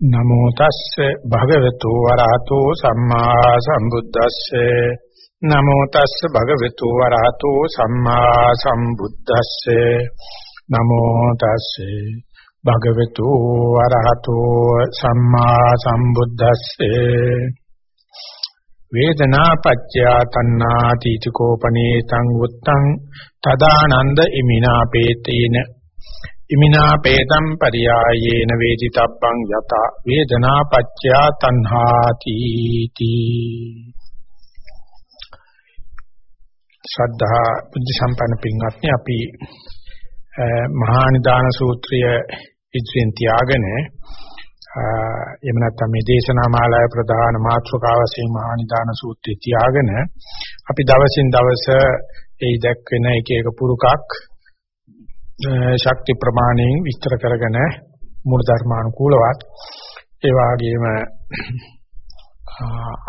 නමෝ තස්සේ භගවතු වරහතෝ සම්මා සම්බුද්දස්සේ. නමෝ තස්සේ භගවතු වරහතෝ සම්මා සම්බුද්දස්සේ. නමෝ තස්සේ භගවතු වරහතෝ සම්මා සම්බුද්දස්සේ. වේදනා පච්චය තණ්හා තීතිකෝපනේ තං උත්තං තදානන්ද ඉමිනා පේතේන ඉමිනා පේතම් පරියායේන වේදිතබ්බං යත වේදනා පච්චයා තණ්හාති තී. ශ්‍රද්ධා බුද්ධ සම්පන්න පින්වත්නි අපි මහා නිදාන සූත්‍රය ඉදිරියෙන් තියාගෙන එහෙම නැත්නම් මේ දේශනා මාලාවේ ප්‍රධාන මාතෘකාව වශයෙන් මහා නිදාන සූත්‍රය තියාගෙන අපි දවසින් දවස ඒ දැක්වෙන එක එක පුරුකක් ශක්ති ප්‍රමාණයෙන් විස්තර කරගෙන මූල ධර්මානුකූලවත් ඒ වගේම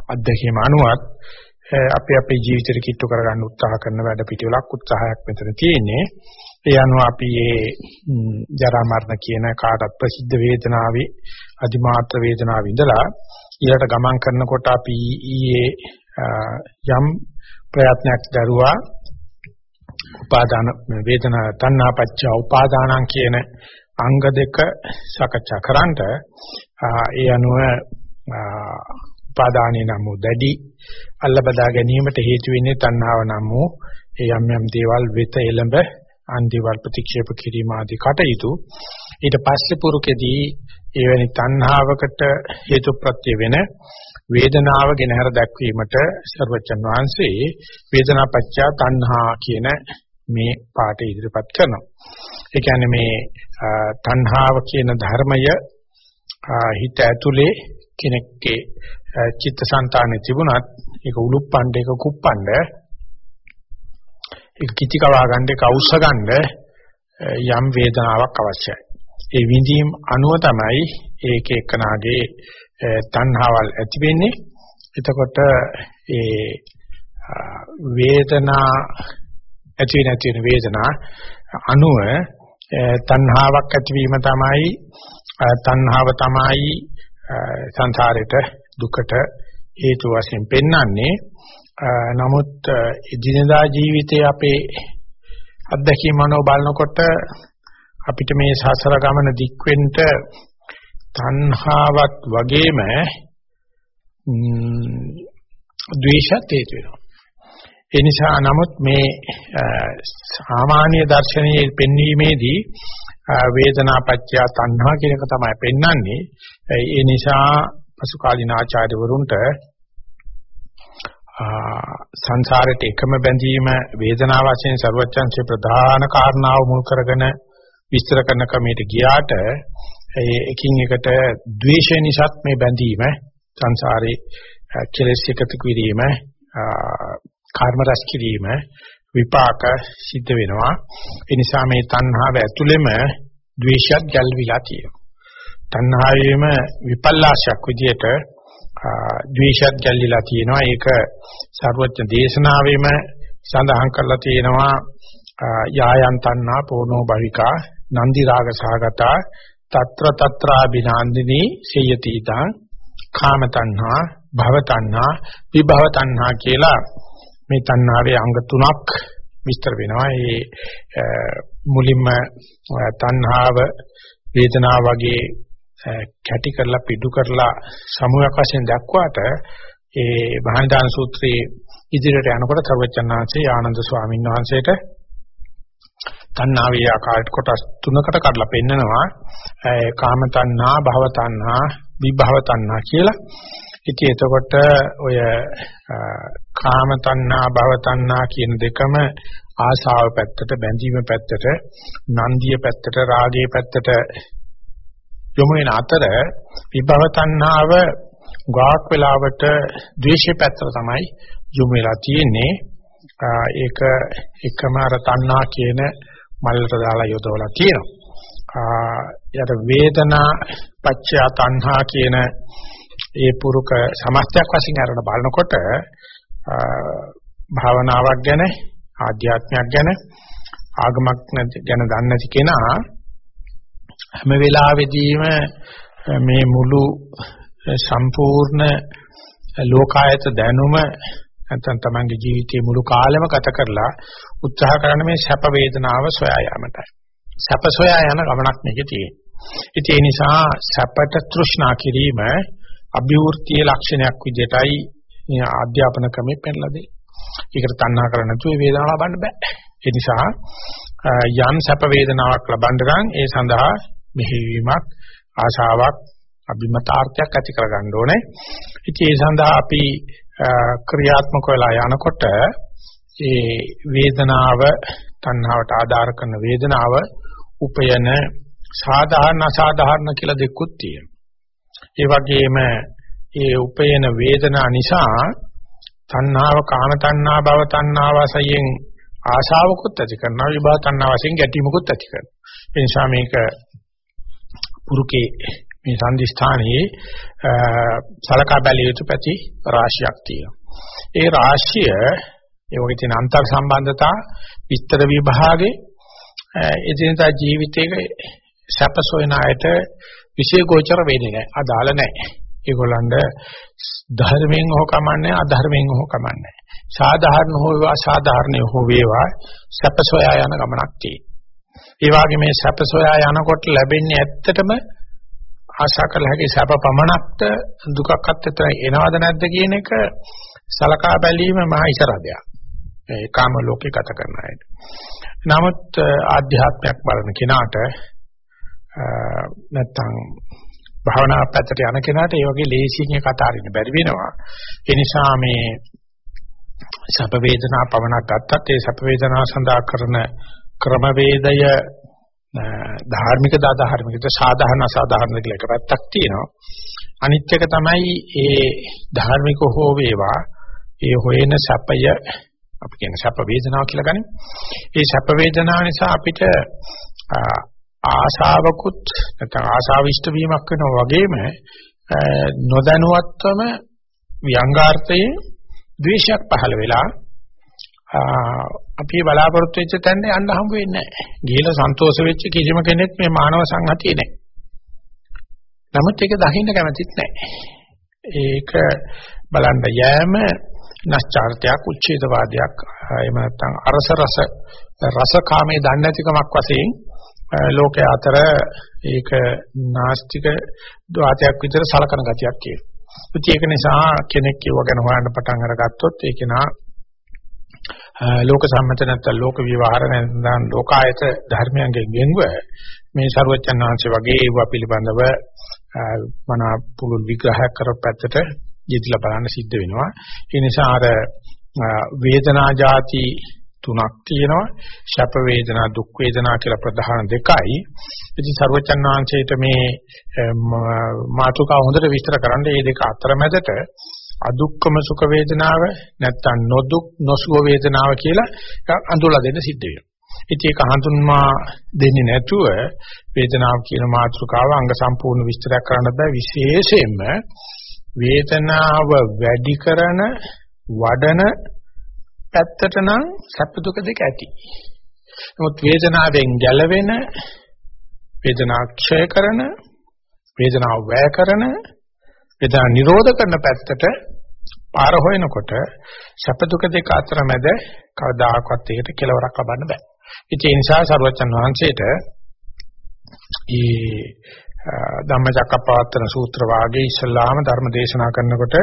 අධ්‍යක්ෂම අනුවත් අපි අපේ ජීවිතේ කිට්ටු කරගන්න උත්සාහ කරන වැඩ පිටිවලක් උත්සාහයක් මෙතන තියෙන්නේ. ඒ අනුව අපි මේ ජරා මරණ කියන කාටත් ප්‍රසිද්ධ වේදනාවේ අදිමාත්‍ර වේදනාව ඉඳලා ඊළට ගමන් කරනකොට අපි ඊයේ යම් ප්‍රයත්නයක් දරුවා උපාදාන වේදනා තණ්හා පච්ච උපාදානං කියන අංග දෙක සාකච්ඡා කරන්ට ඒ අනුව උපාදානේ නම් දැඩි අල්ලබදා ගැනීමට හේතු වෙන්නේ තණ්හාව නම් වූ ඒ යම් යම් දේවල් වෙත එළඹ අන්දිවල් ප්‍රතික්ෂේප කිරීම ආදී කටයුතු. ඊට පස්සේ පුරුකෙදී එවැනි තණ්හාවකට හේතු ප්‍රත්‍ය වෙන වේදනාව ගෙනහැර දැක්වීමට සර්වචන් වහන්සේ වේදනා පච්චා තණ්හා කියන මේ පාඩේ ඉදිරිපත් කරනවා. ඒ කියන්නේ මේ තණ්හාව කියන ධර්මය හිත ඇතුලේ කෙනෙක්ගේ චිත්තසංතානෙ තිබුණත් ඒක උලුප්පණ්ඩ ඒක කුප්පණ්ඩ ඒක කිචි කවා ගන්න ඒක අවශ්‍ය ගන්න යම් වේදනාවක් අවශ්‍යයි. ඒ විඳීම් අනුව තමයි ඒක එක්කනාගේ තණ්හාවල් ඇති වෙන්නේ. එතකොට ඒ වේදනා ඇති නැති වෙන වේදනා අනුව තණ්හාවක් ඇතිවීම තමයි තණ්හාව තමයි සංසාරෙට දුකට හේතු වශයෙන් පෙන්වන්නේ. නමුත් එදිනදා ජීවිතයේ අපේ අත්දැකීම් අනුව බලනකොට අපිට මේ සසර ගමන දික්වෙන්න තණ්හාවත් වගේම ද්වේෂත් හේතු වෙනවා. ඒ නිසා නමුත් මේ සාමාන්‍ය දර්ශනයේ පෙන්වීමේදී වේදනා පත්‍ය තණ්හා කියන එක තමයි පෙන්වන්නේ. ඒ නිසා පසු කාලින ආචාර්යවරුන්ට සංසාරයට එකම බැඳීම වේදනා වශයෙන් ਸਰවඥාන්සේ ප්‍රධාන කාරණාව මුල් කරගෙන විස්තර කරන ක්‍රමයට ගියාට එකින් එකට ද්වේෂය නිසාත් මේ බැඳීම සංසාරේ කෙලෙස් එකතු කිරීම කර්ම රැස් කිරීම විපාක සිද්ධ වෙනවා. ඒ නිසා මේ තණ්හාව ඇතුළෙම ද්වේෂයත් ගැල්විලා තියෙනවා. තණ්හාවෙම විපල්ලාශයක් විදියට ද්වේෂයත් ගැල්විලා තියෙනවා. ඒක සර්වඥ දේශනාවෙම සඳහන් කරලා තියෙනවා යායන් තණ්හා පෝනෝ භවිකා නන්දි රාග සහගතා తත්‍ර తත්‍රාබිනාන්දිනී සේයති ඉදං කාම තණ්හා භව තණ්හා විභව තණ්හා කියලා මේ තණ්හාවේ අංග තුනක් විස්තර වෙනවා. ඒ මුලින්ම තණ්හාව වේදනාව වගේ කැටි කරලා පිටු කරලා සමුයක් වශයෙන් දක්වාට ඒ මහානිදාන සූත්‍රයේ ඉදිරියට යනකොට සර්වචන්නාංශේ ආනන්ද ස්වාමීන් වහන්සේට තණ්හාවේ ආකාරයට කොටස් තුනකට කඩලා පෙන්නනවා කාම තණ්හා භව තණ්හා විභව තණ්හා කියලා ඉතින් එතකොට ඔය කාම තණ්හා භව තණ්හා කියන දෙකම ආශාව පැත්තට බැඳීම පැත්තට නන්දිය පැත්තට රාගයේ පැත්තට යොමු වෙන අතර විභව තණ්හාව ගාක් වෙලාවට ද්වේෂයේ පැත්තට තමයි යොමු වෙලා තියෙන්නේ. ඒක එකම අර තණ්හා කියන මල්ලට දාලා යොදවලා තියෙනවා. යට වේදනා පච්චය තණ්හා කියන ඒ පුරුක සමස්තයක් වශයෙන් අරගෙන බලනකොට භාවනාවක් ගැන ආධ්‍යාත්මයක් ගැන ආගමක් ගැන දන්නේ නැති කෙනා හැම වෙලාවෙදීම මේ මුළු සම්පූර්ණ ලෝකායත දැනුම නැත්නම් තමන්ගේ ජීවිතයේ මුළු කාලෙම ගත කරලා උත්සාහ කරන මේ සැප වේදනාව සොයා යාමටයි. සැප සොයා යන ගමනක් මේකේ තියෙන්නේ. ඒ නිසා සැපට තෘෂ්ණා කිරීම අභිවෘද්ධියේ ලක්ෂණයක් විදිහටයි මේ අධ්‍යාපන ක්‍රමෙ පෙන්ලා දෙන්නේ. ඒකට තණ්හා කරන්නේ නැතුව වේදනාව ලබන්න බෑ. ඒ නිසා යම් සැප වේදනාවක් ලබන්න නම් ඒ සඳහා මෙහෙවීමක් ආශාවක් අභිමතාර්ථයක් ඇති කරගන්න ඕනේ. ඉතින් ඒ සඳහා අපි ක්‍රියාත්මක වෙලා යනකොට ඒ වේදනාව තණ්හාවට ආධාර කරන වේදනාව උපයන සාධාරණ අසාධාරණ කියලා දෙකකුත් තියෙනවා. ඒ වගේම ඒ උපයන වේදනා නිසා තණ්හාව කාම තණ්හා භව තණ්හා වශයෙන් ආශාවකුත් ඇති කරනවා විභව තණ්හා වශයෙන් ගැටීමකුත් ඇති කරනවා. ඒ නිසා මේක පුරුකේ මේ සංදිස්ථානයේ සලකා බැලිය යුතු පැති රාශියක් තියෙනවා. ඒ රාශිය ඒ වගේ තියෙන අන්තර් සම්බන්ධතා විස්තර විභාගේ එදිනදා ජීවිතයක සැපසොයන අයට විශේෂෝචර වෙන්නේ නැහැ. අදාළ නැහැ. ඒගොල්ලන්ට ධර්මයෙන් හෝ කමන්නේ අධර්මයෙන් හෝ කමන්නේ. සාධාරණ හෝ වේවා සාධාරණ හෝ වේවා සැපසොයා යන ගමනක් තියෙනවා. ඒ වගේ මේ සැපසොයා යනකොට ලැබෙන්නේ ඇත්තටම ආශා කළ හැකි සැප පමණක්ද දුකක් අත්තට එනවද නැද්ද කියන එක සලකා බැලීම මහා ඉසරදයක්. ඒ කාම ලෝකේ ගත කරන අයට. නමුත් ආධ්‍යාත්මයක් බලන කෙනාට නැත්තම් භාවනා පැත්තට යන කෙනාට ඒ වගේ ලේසියෙන් කතා අරින්න බැරි වෙනවා. ඒ නිසා මේ සැප වේදනා පවණක් ගත්තත් ඒ සැප වේදනා සඳහා කරන ක්‍රමවේදය ධාර්මිකද අධාර්මිකද සාධාරණ අසාධාරණ කියලා එක පැත්තක් තියෙනවා. අනිත් එක තමයි ඒ ධාර්මික හෝ වේවා ඒ හොයන සැපය අපි කියන සැප වේදනාව කියලා ගන්නේ. ඒ සැප වේදනාව නිසා අපිට ආශාවකුත් නැත්නම් ආශාවිෂ්ඨ වීමක් වෙනවා වගේම නොදැනුවත්වම ව්‍යංගාර්ථයේ ද්වේෂයක් පහළ වෙලා අපි බලාපොරොත්තු වෙච්ච තැනට යන්න හම්බ වෙන්නේ නැහැ. ගිහලා සන්තෝෂ වෙච්ච කිසිම කෙනෙක් මේ මානව සංහතිය නැහැ. නමුත් ඒක දකින්න කැමතිත් නැහැ. ඒක බලන්න යෑම නැස්චාර්ත්‍යයක් උච්ඡේදවාදයක් එහෙම නැත්නම් අරස රස රසකාමයේ දන්නේ නැතිකමක් වශයෙන් ලෝකයේ අතර ඒක නාස්තික ද්වාතයක් විතර සලකන ගතියක් කියලා. ඉතින් ඒක නිසා කෙනෙක් ඒව ගැන හොයන්න පටන් අරගත්තොත් ඒක නා ලෝක සම්මත නැත්නම් ලෝක විවහාර නැත්නම් ලෝකායත ධර්මයන්ගෙන් ගෙන්ව මේ ਸਰුවචන් වහන්සේ වගේ ඒව පිළිබඳව මන පුළුල් විග්‍රහයක් කරපු පැත්තට යෙදලා බලන්න සිද්ධ වෙනවා. ඒ නිසා අර වේදනා જાති තුනක් තියෙනවා. ශප වේදනා, දුක් වේදනා කියලා ප්‍රධාන දෙකයි. ඉතින් ਸਰවචන් වහන්සේට මේ මාතුකා හොඳට විස්තර කරන්න මේ දෙක අතරමැදට අදුක්කම සුඛ වේදනාව නැත්තම් නොදුක් නොසුඛ වේදනාව කියලා අඳුලා දෙන්න සිද්ධ වෙනවා. ඉතින් ඒක හඳුන්වා දෙන්නේ නැතුව වේදනාව කියන මාතෘකාව අංග සම්පූර්ණ විස්තරයක් කරන්න බෑ විශේෂයෙන්ම වේදනාව වැඩි කරන වඩන පැත්තට නම් සැප දුක දෙක ඇති. නමුත් වේදනාවෙන් ගැලවෙන වේදනාක්ෂය කරන වේදනාව වැය කරන වේදනා නිරෝධ කරන පැත්තට පාර හොයනකොට සැප දුක දෙක අතර මැද කවදාකවත් ඒකට කෙලවරක් ලබන්න බෑ. ඉතින් ඒ නිසා සරුවචන් වහන්සේට ඒ ධම්මචක්කපවත්තන සූත්‍ර වාගේ ඉස්ලාම ධර්ම දේශනා කරනකොට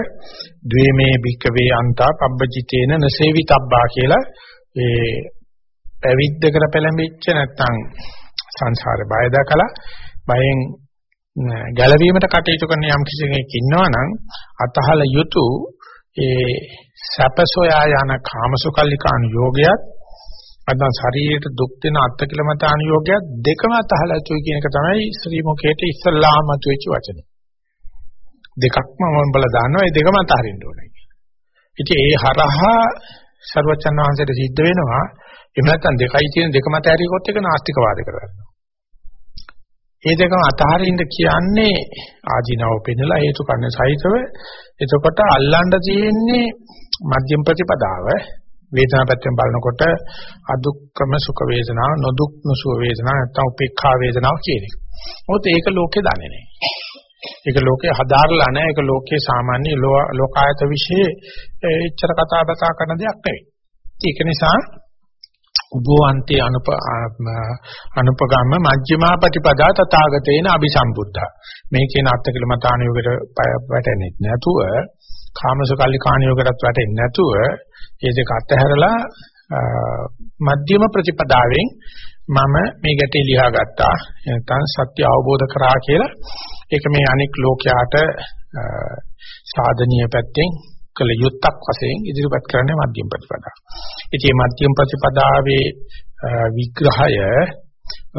ද්වේමේ භික්කවේ අන්තා පබ්බජිතේන නසේවිතබ්බා කියලා ඒ පැවිද්දකට පෙළඹිච්ච නැත්නම් සංසාරේ බය දැකලා බයෙන් ගැලවීමට කටයුතු කරන යම් කිසි කෙනෙක් ඉන්නවා නම් අතහල යුතු ඒ සැපසොයා යන කාමසුකල්ලිකාන යෝගයත් නැත්නම් ශරීරයට දුක් දෙන අත්කලමතාන යෝගයත් දෙකම අතහල යුතුයි කියන එක තමයි ශ්‍රී මුඛයට ඉස්සල්ලාම තුච්ච වචනේ. දෙකක්ම මම බල දානවා ඒ දෙකම අතහරින්න ඕනේ. ඉතින් ඒ හරහා ਸਰවචන් වහන්සේට සිද්ධ වෙනවා එහෙම නැත්නම් දෙකයි තියෙන දෙකම අතහැරියොත් එක නාස්තිකවාද කරගන්නවා. ඒ දෙකම අතහරින්න කියන්නේ ආධිනව පෙන්නලා හේතු කන්නේ සහිතව එතකොට අල්ලන්න තියෙන්නේ මධ්‍යම ප්‍රතිපදාව. වේදනා පැත්තෙන් බලනකොට අදුක්කම සුඛ වේදනා නොදුක් නොසුඛ වේදනා නැත්නම් උපේක්ඛා වේදනා කියන එක. මොකද ඒක ලෝකේ දන්නේ නැහැ. ඒක ලෝකේ හදාarලා නැහැ. ඒක ලෝකේ සාමාන්‍ය ලෝකායත વિશે එච්චර කතා බතා කරන දෙයක් නෙවෙයි. ඒක නිසා උභවන්තේ අනුප අනුපගාම මජ්ක්‍ධිමා ප්‍රතිපදා තථාගතේන අபிසම්බුද්ධා මේ කියන අත්කල මතාණියකට වැටෙන්නේ නැතුව කාමසකල්ලි කාණියකටත් වැටෙන්නේ නැතුව මේ දෙක අතහැරලා මධ්‍යම ප්‍රතිපදාවෙන් මම මේ ගැටේ ලියා ගත්තා නැත්නම් සත්‍ය අවබෝධ කරා කියලා ඒක මේ අනික් ලෝකයාට සාධනීය පැත්තෙන් කළ යුත්තක් වශයෙන් ඉදිරිපත් කරන්නේ මධ්‍යම ප්‍රතිපදාව. ඉතින් මේ මධ්‍යම ප්‍රතිපදාවේ විග්‍රහය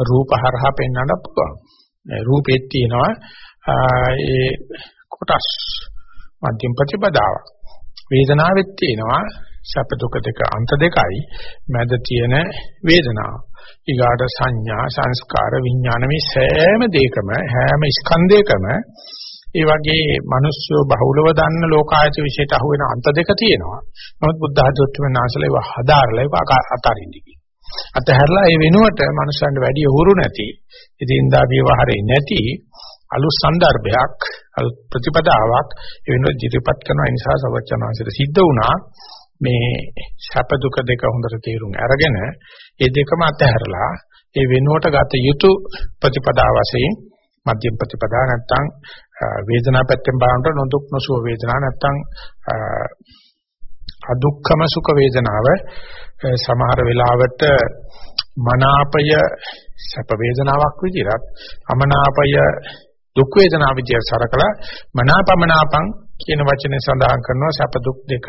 රූපහරහා පෙන්වන්න පුළුවන්. රූපෙත් තියෙනවා ඒ කොටස් මධ්‍යම ප්‍රතිපදාව. වේදනාවෙත් තියෙනවා සැප දුක දෙක අන්ත දෙකයි මැද තියෙන වේදනාව. ඊගාට සංඥා සංස්කාර විඥාන මේ සෑම දෙයකම හැම ස්කන්ධයකම ඒ වගේ මිනිස්සු බහුලව දන්න ලෝකායත විශේෂයට අහු වෙන අන්ත දෙක තියෙනවා. නමුත් බුද්ධ ධර්මයේ නාසලේ ඒවා හදාarලා ඒවා අතාරින්න කියන. අතහැරලා ඒ වෙනුවට මනුස්සයන්ට වැඩි උහුරු නැති, ඉදින්දා විවහරේ නැති අලුත් સંદર્ભයක්, අලුත් ප්‍රතිපදාවක් ඒ වෙනුවට ජීවිතපත් කරන නිසා සවචනාංශයට සිද්ධ වුණා. මේ සැප දුක දෙක හොඳට තේරුම් අරගෙන ඒ දෙකම අතහැරලා ඒ වෙනුවට ගත යුතු ප්‍රතිපදා වශයෙන් මධ්‍යම ප්‍රතිපදා නැත්තම් වේදනා පැත්තෙන් බලනකොට නොදුක් නොසුව වේදනා නැත්තම් අදුක්ඛම සුඛ වේදනාව සමහර වෙලාවට මනාපය සැප වේදනාවක් විදිහට අමනාපය දුක් වේදනාව විදිහට සරකලා මනාපමනාපං කියන වචනේ සඳහන් කරනවා සැප දුක් දෙක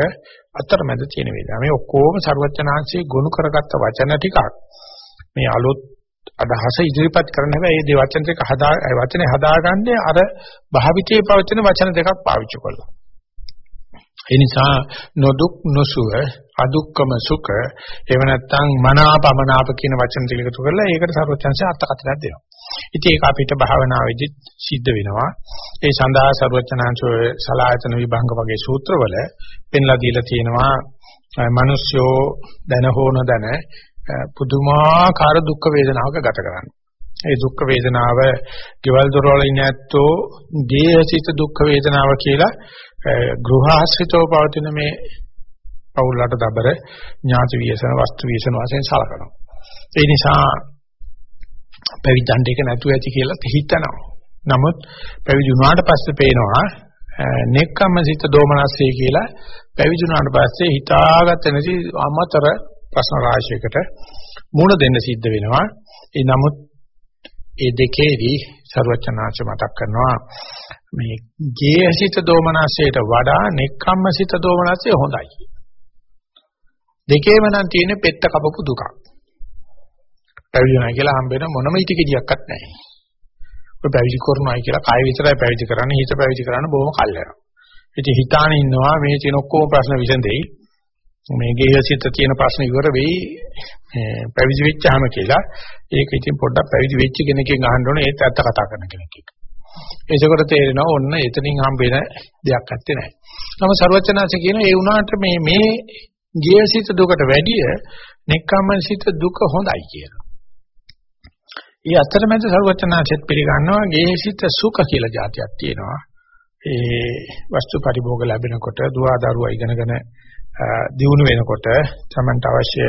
අතරමැද තියෙන වේදනාව. මේ ඔක්කොම ਸਰවඥාන්සේ ගොනු කරගත්ත වචන ටිකක් මේ අලුත් අදහස ඉදිරිපත් කරන හැබැයි මේ වචන දෙක හදා වචනේ හදාගන්නේ අර භාවිතයේ පවතින වචන දෙකක් පාවිච්චි කළා. ඒ නිසා නොදුක් නොසුව අදුක්කම සුඛ එහෙම නැත්නම් මනාපමනාප කියන වචන ටික එකතු කරලා ඒකට සර්වඥාන්සේ අර්ථකථනයක් දෙනවා. ඉතින් ඒක අපිට භාවනාවේදී සිද්ධ වෙනවා. ඒ සඳහා සර්වඥාන්සේ සලායතන විභංග වගේ සූත්‍රවල පෙන්ලා දීලා තියෙනවා මිනිස්යෝ දැන හෝන දැන පුදුමාකාර දුක් වේදනාවක ගත කරන්නේ. ඒ දුක් වේදනාව ගෙවල් දොරවල ඉන්න ඇත්තෝ ගේහසිත දුක් වේදනාව කියලා ගෘහාශ්‍රිතව පවතින මේ පෞල්ලට දබර ඥාති වියසන වස්තු වියසන වශයෙන් සලකනවා. ඒ නිසා පැවිදන්ට එක නැතුව ඇති කියලා හිතනවා. නමුත් පැවිදි වුණාට පස්සේ පේනවා නෙක්කම සිත දෝමනස්සේ කියලා පැවිදි වුණාට පස්සේ හිතාගත්ත නැති අමතර ප්‍රශ්න රාශියකට මුණ දෙන්න සිද්ධ වෙනවා. ඒ නමුත් ඒ දෙකේදී ਸਰවචනාංශ මතක් කරනවා මේ ගේහසිත දෝමනසයට වඩා නෙක්ඛම්මසිත දෝමනසය හොඳයි. දෙකේම නම් තියෙන පෙත්ත කපපු දුකක්. පැවිදි වෙනවා කියලා හම්බ වෙන මොනම ඉතිකෙදියක්වත් නැහැ. ඔය පැවිදි කරනවායි කියලා කය විතරයි පැවිදි කරන්නේ හිත පැවිදි කරන්න බොහොම කල් යනවා. ඉතින් හිතාන ඉන්නවා මේ තියෙන ඔක්කොම ප්‍රශ්න විසඳෙයි. මේ ගේහසිත තියෙන ප්‍රශ්න ඉවර වෙයි පැවිදි වෙච්චාම කියලා ඒක ඉතින් පොඩ්ඩක් පැවිදි වෙච්ච කෙනකින් අහන්න ඕනේ ඒත් ඇත්ත කතා කරන කෙනෙක් එක්ක. එතකොට තේරෙනවා ඔන්න එතනින් හම්බෙන දෙයක් ඇත්තේ නැහැ. නම ਸਰවචනාංශ කියන ඒ වුණාට මේ මේ ගේහසිත දුකට වැඩිය නෙක්ඛම්මසිත දුක හොඳයි කියලා. ඒ අතරමැද සරුවචනාසෙත් පිළිගන්නවා ගේහිත සුඛ කියලා જાතියක් තියෙනවා. ඒ වස්තු පරිභෝග ලැබෙනකොට දුවා දරුවා ඉගෙනගෙන දියුණු වෙනකොට තමන්ට අවශ්‍ය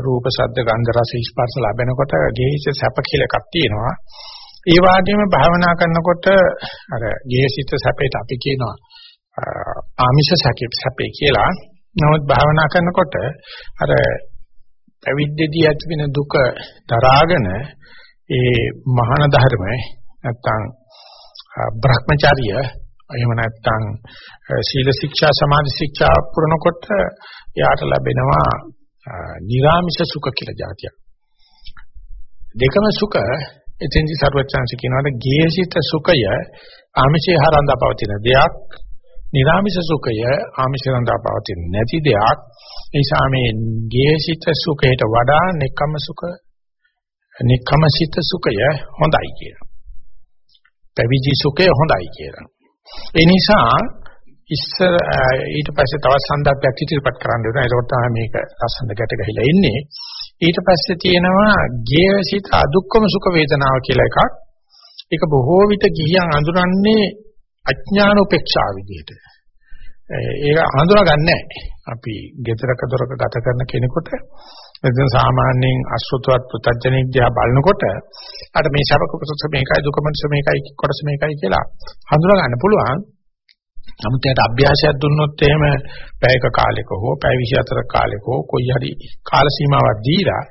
රූප ශබ්ද ගන්ධ රස ස්පර්ශ ලැබෙනකොට ගේහිත සැප කියලා එකක් තියෙනවා. ඒ වගේම භාවනා කරනකොට අර ගේහිත සැපේට අපි කියනවා ආමිෂ සැපේ කියලා. නමුත් භාවනා කරනකොට අර පැවිද්දදී ඇති වෙන දුක දරාගෙන ඒ මහාන ධර්ම නැත්තම් භ්‍රමචාරිය එහෙම නැත්නම් සීල ශික්ෂා සමාධි ශික්ෂා පුරනකොට යාට ලැබෙනවා නිරාමිෂ සුඛ කියලා જાතියක්. දෙකම සුඛ එතෙන්දි සර්වචාන්ස කියනවාට ගේහසිත සුඛය ආමිෂේ හරඳා පවතින දෙයක්. නිරාමිෂ සුඛය ආමිෂේ හරඳා පවතින නැති දෙයක්. ඒ නිසා මේ ගේහසිත සුඛයට වඩා නෙකම සුඛ නෙකමසිත සුඛය හොඳයි කියලා. පැවිදි සුඛය හොඳයි කියලා. ඒ නිසා ඉස්සර ඊට පස්සේ තවත් සන්දර්භයක් ඉදිරිපත් කරන්න වෙනවා. ඒකට තමයි මේක ලස්සන ගැට ගහලා ඉන්නේ. ඊට පස්සේ තියෙනවා ගේහසිත අදුක්කම සුඛ වේදනාව කියලා එකක්. ඒක බොහෝ විට ගිහියන් අඳුරන්නේ අඥාන උපේක්ෂා විදිහට. ඒක හඳුනාගන්නේ අපි ගෙදරක දොරක ගත කරන කෙනෙකුට එතන සාමාන්‍යයෙන් අසෘතවත් පුතඥෙක් දිහා බලනකොට අර මේ ශබක කොටස මේකයි දුක කොටස මේකයි කොටස මේකයි කියලා හඳුනා ගන්න පුළුවන්. නමුත් එයාට අභ්‍යාසයක් දුන්නොත් එහෙම පැයක කාලෙක හෝ පැය 24ක කාලෙක හෝ කොයි හරි කාල සීමාවක් දීලා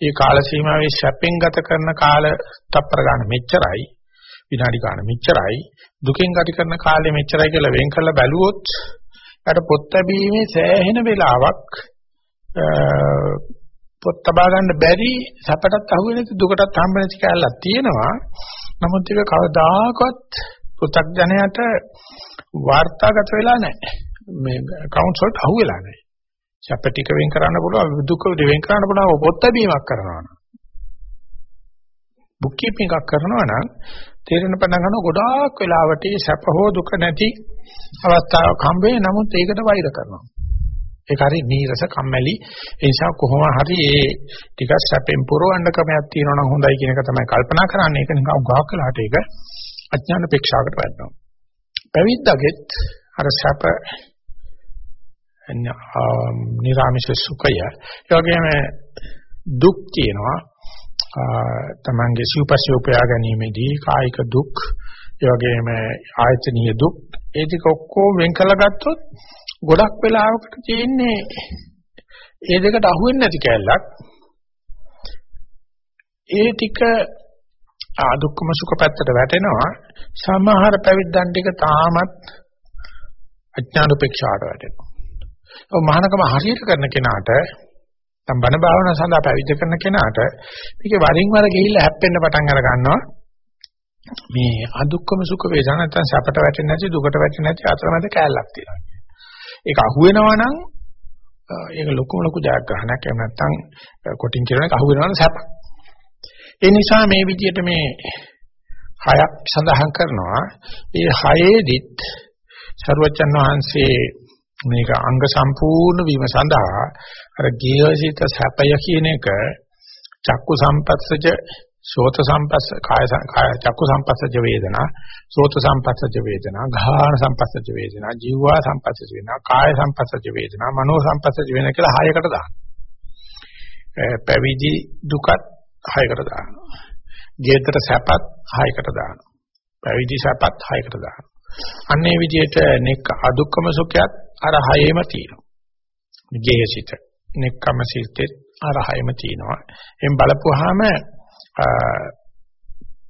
ඒ කාල සීමාවේ සැපෙන් ගත කරන කාල තප්පර ගන්න මෙච්චරයි විනාඩි ගන්න මෙච්චරයි දුකෙන් ගත කරන කාලය මෙච්චරයි කියලා වෙන් කරලා බැලුවොත් ඊට පොත් ලැබීමේ සෑහෙන වෙලාවක් පොත් තබා ගන්න බැරි සැපටත් අහුවෙ නැති දුකටත් හම්බ නැති කැලලක් තියෙනවා. නමුත් ඒක කවදාකවත් පු탁ජනයට වාර්තාගත වෙලා නැහැ. මේ accounts වලට අහුවෙලා නැහැ. සැප ටික වෙන් කරන්න පුළුවන් දුක වෙන් කරන්න පුළුවන් පොත් ලැබීමක් කරනවා නම්. බුක් කීපින් එකක් කරනවා නම් තේරෙන පණ ගන්න ගොඩාක් වෙලාවට සැප හෝ දුක නැති අවස්ථාවක් හම්බෙන්නේ නමුත් ඒකට වෛර කරනවා. ඒක හරි නීරස කම්මැලි ඒ නිසා කොහොම හරි ඒ ටිකක් සැපෙන් පුරවන්න ක්‍රමයක් තියෙනවා නම් හොඳයි කියන එක තමයි කල්පනා කරන්නේ. ඒක නිකන් උගාවක් කළාට ඒක අඥාන පේක්ෂාවකට වැටෙනවා. පැවිද්දගෙත් අර සැප නිරාමිෂ සුඛය ඒ වගේම දුක් තියෙනවා තමන්ගේ සිව්පස්සේ උපයා ගැනීමේදී කායික දුක් ඒ වගේම ආයතනීය දුක් ඒ ටික ඔක්කොම වෙන් කළා ගත්තොත් ගොඩක් වෙලාවකට තියෙන්නේ ඒ දෙකට අහු වෙන්නේ නැති කැලලක්. ඒ ටික ආදුක්කම සුඛ පැත්තට වැටෙනවා. සමහර පැවිද්දන් ටික තාමත් අඥාන උපේක්ෂාට වැටෙනවා. ඔව් මහානකම හරියට කරන කෙනාට නැත්නම් බණ භාවනා සඳහා පැවිදි කරන කෙනාට මේක වරින් වර ගිහිල්ලා හැප්පෙන්න පටන් අර ගන්නවා. මේ අදුක්කම සුඛ වේදනා නැත්නම් සැපට වැටෙන්නේ නැති දුකට වැටෙන්නේ නැති අතරමැද කෑල්ලක් තියෙනවා. ඒක අහුවෙනවා නම් ඒක ලොකුම ලොකු ජයග්‍රහණයක්. එහෙම නැත්නම් කොටින් කියන එක අහුවෙනවා නම් සැප ඒ නිසා මේ විදිහට මේ හයක් සඳහන් කරනවා. ඒ හයේදිත් සරුවචන් වහන්සේ මේක අංග සම්පූර්ණ වීම සඳහා අර ගේහසිත සැපය කියන එක චක්කු සම්පස්සජ සෝත සම්පස්ස කාය කාය චක්කු සම්පස්සජ වේදනා සෝත සම්පස්සජ වේදනා ගාහන සම්පස්සජ වේදනා ජීවා සම්පස්සජ වේදනා කාය සම්පස්සජ වේදනා මනෝ සම්පස්සජ වේදනා කියලා හයකට දාන්න. පැවිදි දුකත් හයකට දානවා. ජීවිතේ සැපත් හයකට දානවා. පැවිදි සැපත් හයකට දානවා. අන්නේ විදිහට නෙක් අදුක්කම සුඛයත් අර හයේම තියෙනවා. ජීයසිත. නෙක්කම සිතෙත් අර හයේම තියෙනවා. එම් බලපුවාම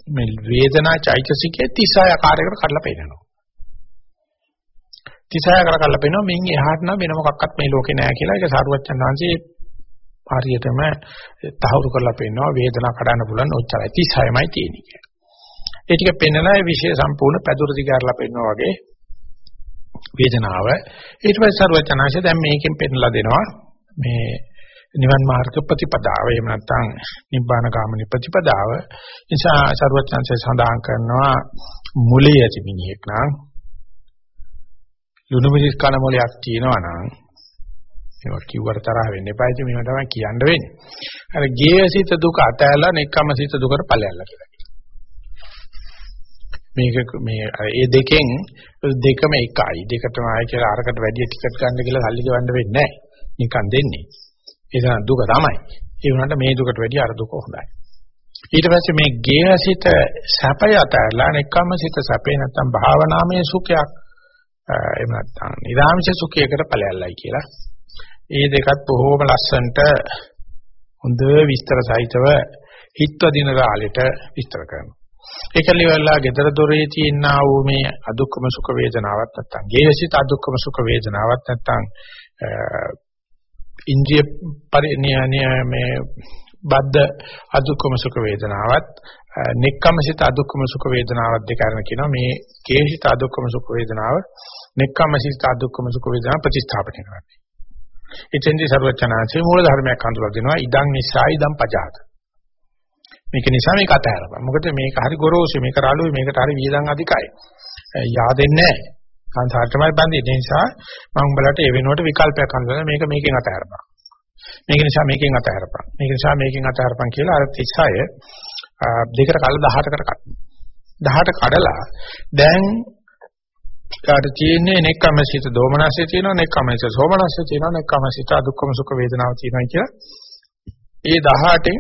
මේ වේදනා චෛතසිකයේ 36 ආකාරයකට කඩලා පෙන්නනවා. 36 ආකාරයකට කඩලා පෙන්නනවා මින් එහාට නම් වෙන මොකක්වත් මේ ලෝකේ නැහැ කියලා. ඒක සාරුවච්චන් වහන්සේ හරියටම තහවුරු කරලා පෙන්නනවා. වේදනා කඩන්න පුළුවන් ඔච්චරයි. 36මයි තියෙන්නේ. ඒ ටික පෙන්නලා ඒ විශේෂ සම්පූර්ණ පැදුර දිගාරලා පෙන්නනවා වගේ වේදනාව. ඊට පස්සේ සර්වචනාංශය දැන් මේකෙන් පෙන්නලා දෙනවා. මේ නිවන් මාර්ග ප්‍රතිපදාව එහෙම නැත්නම් නිබ්බාන ගාමිනී ප්‍රතිපදාව. නිසා සර්වචනාංශය සඳහන් කරනවා මුලයේ ඇති මිනිහෙක් නම් ලුණු මිරිස් කන මොලයක් තියෙනවා නම් ඒවා කිව්වට තරහ වෙන්න එපා. ඉතින් මේවා තමයි කියන්න වෙන්නේ. අර ගේයසිත දුක අතහැලා නෙක්කම සිත දුකට ඵලයල්ලා කියලා මේක මේ ඒ දෙකෙන් දෙකම එකයි. දෙකටම ආය කියලා අරකට වැඩි ටිකට් ගන්න කියලා සල්ලි ගෙවන්න වෙන්නේ නැහැ. නිකන් දෙන්නේ. ඒ තමයි දුක තමයි. ඒ වුණාට මේ දුකට වැඩි අර දුක හොඳයි. ඊට පස්සේ මේ ගේහසිත සැපය අතරලා නෙක්කම සිත සැපේ නැත්තම් භාවනාමය සුඛයක් එහෙම නැත්තම් නිරාමිෂ සුඛයකට ඵලයල්ලයි කියලා. ඒ දෙකත් බොහෝම ලස්සනට හොඳ විස්තර සහිතව හිත්වදින කාලෙට විස්තර කරනවා. ඒකලිවලා gedara dore තියෙනා වූ මේ අදුක්කම සුඛ වේදනාවක් නැත්තම් ගේහසිත අදුක්කම සුඛ වේදනාවක් නැත්තම් ඉන්ද්‍රිය පරිණිය මේ බද්ද අදුක්කම සුඛ වේදනාවත් නෙක්කමසිත අදුක්කම සුඛ වේදනාවත් දෙක අරගෙන කියනවා මේ කේශිත අදුක්කම සුඛ වේදනාව නෙක්කමසිත අදුක්කම සුඛ වේදනාව ප්‍රතිස්ථාපනය කරන්නේ. එතෙන්දී සර්වචනාංශේ මූල ධර්මයක් හඳුලා දෙනවා ඉදං නිසයි ඉදං පජාත. මේක නිසා මේක අතහැරපන්. මොකද මේක හරි ගොරෝසු මේක රළුයි මේකට හරි වියදම් අධිකයි. yaadෙන්නේ නැහැ. සංසාරටමයි බඳින්නේ. ඒ නිසා මම උඹලට ඒ වෙනුවට විකල්පයක් හඳුනන මේක මේකෙන් අතහැරපන්. මේක නිසා මේකෙන් අතහැරපන්. මේක නිසා මේකෙන් අතහැරපන් කියලා අර 36 දෙකට කල 18කට කඩනවා. 18 කඩලා දැන් කාට තියෙන්නේ නෙක්කමසිත දෝමනස්සේ තියෙනවා නෙක්කමසිත සෝමනස්සේ තියෙනවා නෙක්කමසිත දුක්ඛම සුඛ වේදනාව තියෙනවා කියලා ඒ 18න්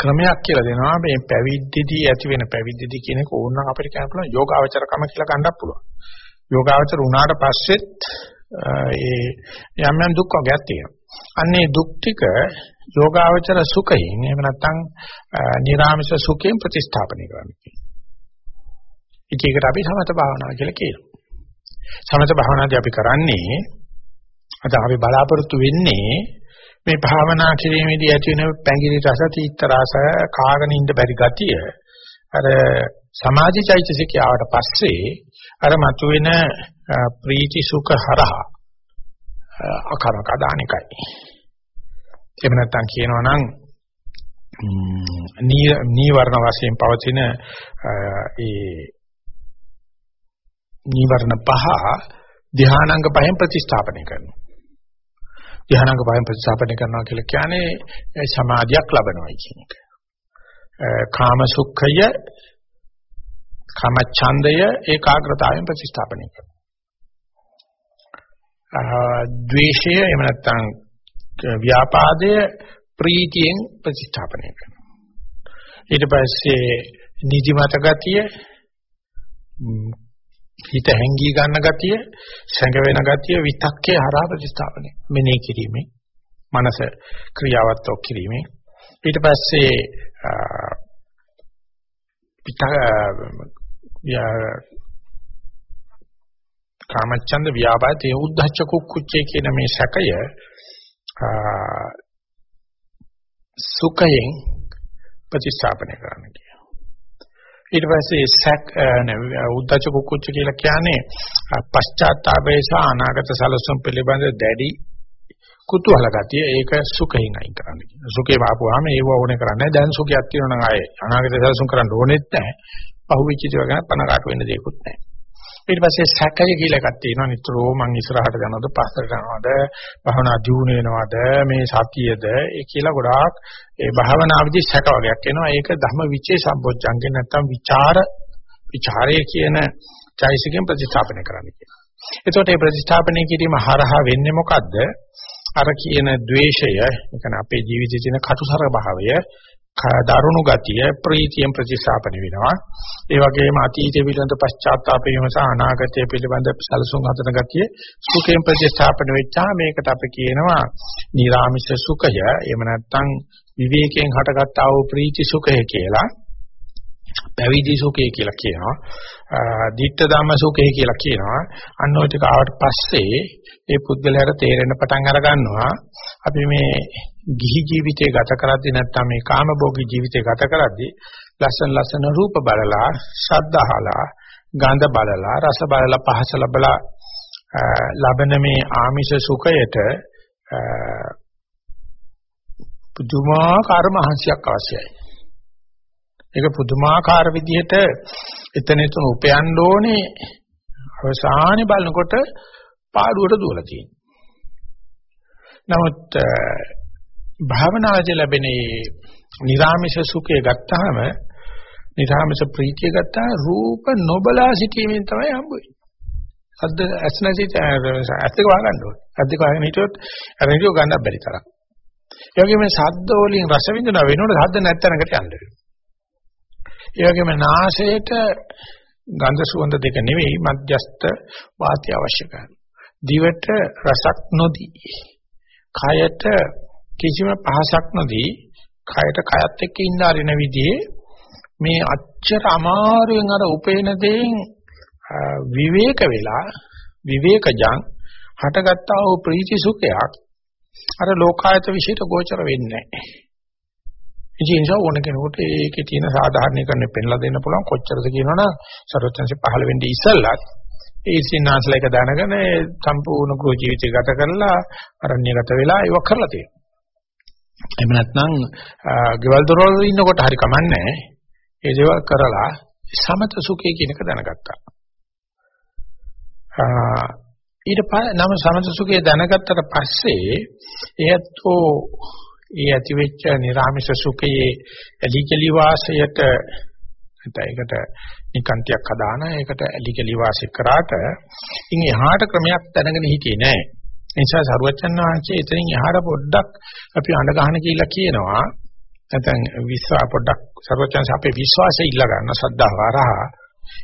ක්‍රමයක් කියලා දෙනවා. මේ පැවිද්දදී ඇති වෙන පැවිද්දදී කියන එක ඕනනම් අපිට කියන්න පුළුවන් යෝගාවචරකම කියලා ගන්නත් පුළුවන්. යෝගාවචර උනාට පස්සෙත් ඒ යම් යම් දුක් වර්ගයක් තියෙනවා. අන්නේ දුක් ටික යෝගාවචර සුඛයෙන් එහෙම නැත්නම් නිර්ආමිෂ සුඛයෙන් ප්‍රතිස්ථාපනය කරන්න කියනවා. එක එකට අපි සමත භාවනාව කියලා කියනවා. සමත භාවනාවදී අපි කරන්නේ අද අපි බලාපොරොත්තු වෙන්නේ මේ භාවනා කිරීමේදී ඇති වෙන පැංගිරි රස තීත්ත රස කාගෙන ඉන්න බැරි ගතිය අර සමාධි චෛතසිකය ආවට පස්සේ අර මතුවෙන ප්‍රීති සුඛ හරහා අකරක දාන එකයි. එහෙම නැත්නම් කියනවා නම් නීවරණ වශයෙන් පවතින ඒ නීවරණ පහ ධානාංග පහෙන් ප්‍රතිස්ථාපනය කරනවා. ධානාංග පහෙන් ප්‍රතිස්ථාපනය කරනවා කියලා කියන්නේ සමාධියක් ලබනවා කියන එක. කාම සුඛය, කාම ඡන්දය ඒකාග්‍රතාවයෙන් ප්‍රතිස්ථාපනය කරනවා. ද්වේෂය එහෙම නැත්නම් ව්‍යාපාදය ප්‍රීතියෙන් ප්‍රතිස්ථාපනය කරනවා. ඊට පස්සේ නිදිමත ගතිය හිත හැංගී ගන්න ගතිය, සැඟ වෙන ගතිය විතක්කේ හරහා ප්‍රතිස්ථාපනය. මෙනෙහි කිරීමෙන් මනස ක්‍රියාවත් ඔක් කිරීමෙන් ඊට පස්සේ පිට කාමච්ඡන්ද ව්‍යාපාදේ උද්ධච්ච කුක්කුච්චේ කියන මේ සැකය සුඛයෙන් ප්‍රතිස්ථාපනය කරන්න කියන ඊට පස්සේ සැක් උද්දච්ච කුක්කුච්ච කියලා කියන්නේ පශ්චාත්තාපය සහ අනාගත සලසුම් පිළිබඳ දැඩි කුතුහල ගතිය ඒක සුඛයෙන් අයින් කරන්න කියනවා. සුඛේ වාපුවාම ඒව ඕනේ කරන්නේ දැන් සුඛයක් තියෙනවා නම් ආයේ අනාගත සලසුම් කරන්න ඕනෙත් නැහැ. පහුවෙච්ච දේවල් ගැන පනකාට වෙන්න දෙයක්වත් නැහැ. ඊට පස්සේ සැකය කියලා එකක් තියෙනවා. නිතරෝ මං ඉස්සරහට යනවද? පස්සට යනවද? භවනා දියුණු වෙනවද? මේ සතියද? ඒ කියලා ගොඩාක් ඒ භවනාවදී සැක වගේක් එනවා. ඒක ධම විචේ සම්බොජ්ජංගේ නැත්තම් ਵਿਚාර ਵਿਚාරය කියන චෛසිකෙන් ප්‍රතිස්ථාපනය කරන්න කියනවා එතකොට මේ ප්‍රතිස්ථාපනය කිරීම හරහා වෙන්නේ මොකද්ද? අර කියන द्वේෂය නිකන් අපේ ජීවිතයේ තියෙන කටුසර භාවය දරුණු ගතිය ප්‍රීතියෙන් ප්‍රතිස්ථාපන වෙනවා. ඒ වගේම අතීතය පිළිබඳ පශ්චාත්තාපයම සහ අනාගතය පිළිබඳ සැලසුම් හදන ගතිය සුඛයෙන් ප්‍රතිස්ථාපන වෙච්චා මේකට අපි කියනවා නිරාමිෂ සුඛය. එහෙම නැත්නම් විවේකයෙන් හටගත්තා වූ ප්‍රීති සුඛය කියලා. පැවිදි සුඛය කියලා කියනවා. ditta dhamma සුඛය කියලා කියනවා. අන්න ඔය ටික ආවට පස්සේ ඒ පුද්ගලයාට තේරෙන පටන් අර ගන්නවා අපි මේ ගිහි ජීවිතය ගත කරද්දී නැත්නම් මේ කාමභෝගී ජීවිතය ගත කරද්දී ලස්සන ලස්සන රූප බලලා, ශබ්ද අහලා, ගන්ධ බලලා, රස බලලා, පහස ලබලා ලබන මේ ආමිෂ සුඛයට පුදුමාකාර මහන්සියක් අවශ්‍යයි. ඒක පුදුමාකාර විදිහට එතන එතන උපයන්න ඕනේ අවසානයේ බලනකොට පාඩුවට දුවලා තියෙනවා. නමුත් භාවනාදී ලැබෙන නිරාමිෂ සුඛය ගත්තාම නිරාමිෂ ප්‍රීතිය ගත්තා රූප නොබලා සිටීමෙන් තමයි හම්බ වෙන්නේ. අද්ද ඇස් නැති ඇස් දෙක වහගන්න ඕනේ. ඇස් දෙක වහගෙන හිටියොත් අර හිටියෝ ගන්න බැරි තරම්. ඒ වගේම ශබ්ද වලින් රස විඳින වෙනකොට ශබ්ද නැත්තනකට යන්න වෙනවා. ඒ වගේම නාසයට ගන්ධ සුවඳ දෙක නෙවෙයි මධ්‍යස්ත වාතය අවශ්‍ය කරනවා. දිවට රසක් නොදී. කයට කිසිම පහසක් නොදී කයට කයත් එක්ක ඉන්න අරින විදිහේ මේ අච්චර අමාරුවෙන් අර උපේන දෙයින් විවේක වෙලා විවේකජං හටගත්තා වූ ප්‍රීති සුඛයක් අර ලෝකායත විශේෂ ගෝචර වෙන්නේ නැහැ. ඉතින් ඒ ඕන කෙනෙකුට ඒකේ තියෙන සාධාරණීකරණය පෙන්ලා දෙන්න පුළුවන් කොච්චරද කියනවනම් සරෝජන්සේ පහළ වෙන්නේ ඉස්සල්ලත් ඒ සින්නාසල එක දැනගෙන සම්පූර්ණ ගෘහ ජීවිතය ගත කරලා අරණ්‍යගත වෙලා ඒක කරලා තියෙනවා. එහෙම නැත්නම් ගෙවල් දොරවල් ඉන්නකොට හරි කමන්නේ ඒ දේවල් කරලා සමත සුඛය කියන එක දැනගත්තා. ඊට පස්සේ නම සමත සුඛය දැනගත්තට පස්සේ එයත්ෝ ඒ ඇතිවෙච්ච නිර්ාමිෂ සුඛයේ එලිකලි වාසයට නැත්නම් ඒකට නිකාන්තියක් හදාන ඒකට ඇලි ගලි වාසය කරාට ඉන් එහාට ක්‍රමයක් දැනගෙන හිටියේ නෑ. ඒ නිසා සරුවච්චන් වහන්සේ එතනින් එහාට පොඩ්ඩක් අපි අඬ ගහන කියලා කියනවා. නැත්නම් විශ්වාස පොඩ්ඩක් සරුවච්චන් අපේ විශ්වාසය ඉල්ල ගන්න සද්ධා වරහා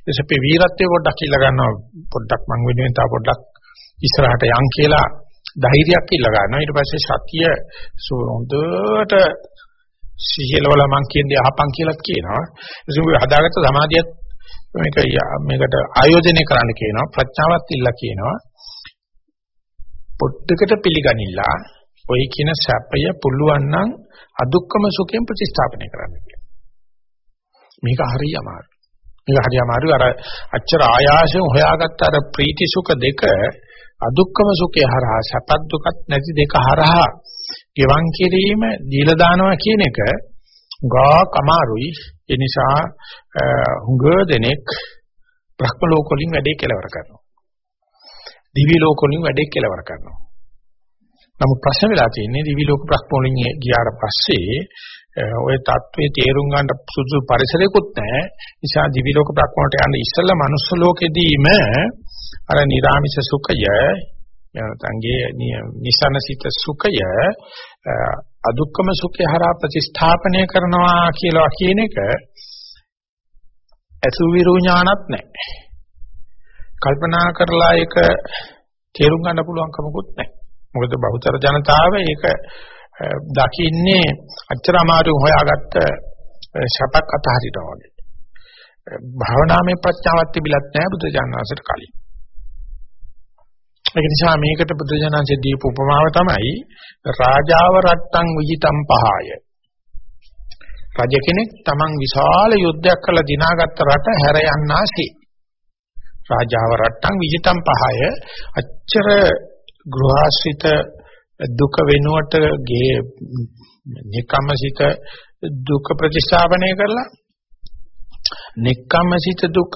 එස අපේ වීරත්වය පොඩ්ඩක් ඉල්ල ගන්නවා. පොඩ්ඩක් මං වෙනුවෙන් තා පොඩ්ඩක් ඉස්සරහට යන් කියලා ධෛර්යයක් ඉල්ල ගන්නවා. ඊට පස්සේ සතිය හොඳට සිහිලවල මං කියන්නේ අහපන් කියලා කියනවා. ඒක හදාගත්ත සමාධියත් මේක මේකට ආයෝජනය කරන්න කියනවා. ප්‍රඥාවත් ඉල්ල කියනවා. පොඩ්ඩකට පිළිගනිලා ඔය කියන සැපය පුළුවන් නම් අදුක්කම සුඛයෙන් ප්‍රතිස්ථාපනය කරන්න කියලා. මේක හරිය අමාරුයි. මේක හරි අමාරුයි. අර අච්චර ආයාසයෙන් හොයාගත්ත අර ප්‍රීති සුඛ දෙක අදුක්කම සුඛය හරහා සැපත් දුකත් නැති දෙක හරහා ගෙවන් කිරීම දීලා දානවා කියන එක ගා කමාරුයි ඒ නිසා හුඟ දෙනෙක් බ්‍රහ්ම ලෝක වලින් වැඩේ කෙලවර කරනවා. දිවි ලෝක වලින් වැඩේ කෙලවර කරනවා නමුත් ප්‍රශ්න වෙලා තියෙන්නේ දිවි ලෝක බ්‍රහ්ම වලින් ගියාට පස්සේ ඔය தત્ත්වයේ තේරුම් ගන්න සුදුසු පරිසරයකුත් නැහැ. නිසා දිවි ලෝක බ්‍රහ්මණයට යන්න ඉස්සෙල්ලා මනුස්ස ලෝකෙදීම අර නිර්ාමිෂ සුඛය නැත්නම්ගේ නිසනසිත සුඛය අදුක්කම සුඛය හරහා ප්‍රතිස්ථාපනය කරනවා කියලා කියන එක අසුවිරු ඥානත් නැහැ. කල්පනා කරලා ඒක තේරුම් ගන්න පුළුවන් කමකුත් නැහැ. මොකද බහුතර ජනතාව ඒක දකින්නේ අච්චර අමාරු හොයාගත්ත සපක් අතහරිනවා වගේ. භාවනාමය ප්‍රඥාවක් තිබිලත් නැහැ බුදු ජානනාසට කලින්. ඒක නිසා මේකට බුදු ජානනාංශයේ දීපු උපමාව තමයි රාජාව රට්ටං විජිතම් පහය. රජ කෙනෙක් තමන් විශාල යුද්ධයක් කළ දිනාගත්ත රට හැර යන්නාසේ. රාජාව රට්ටං විජිතම් පහය. අච්චර ගෘහාශ්‍රිත දුක වෙනුවට ගේ නිකම්මසිත දුක ප්‍රතිස්ථාපනය කරලා නිකම්මසිත දුක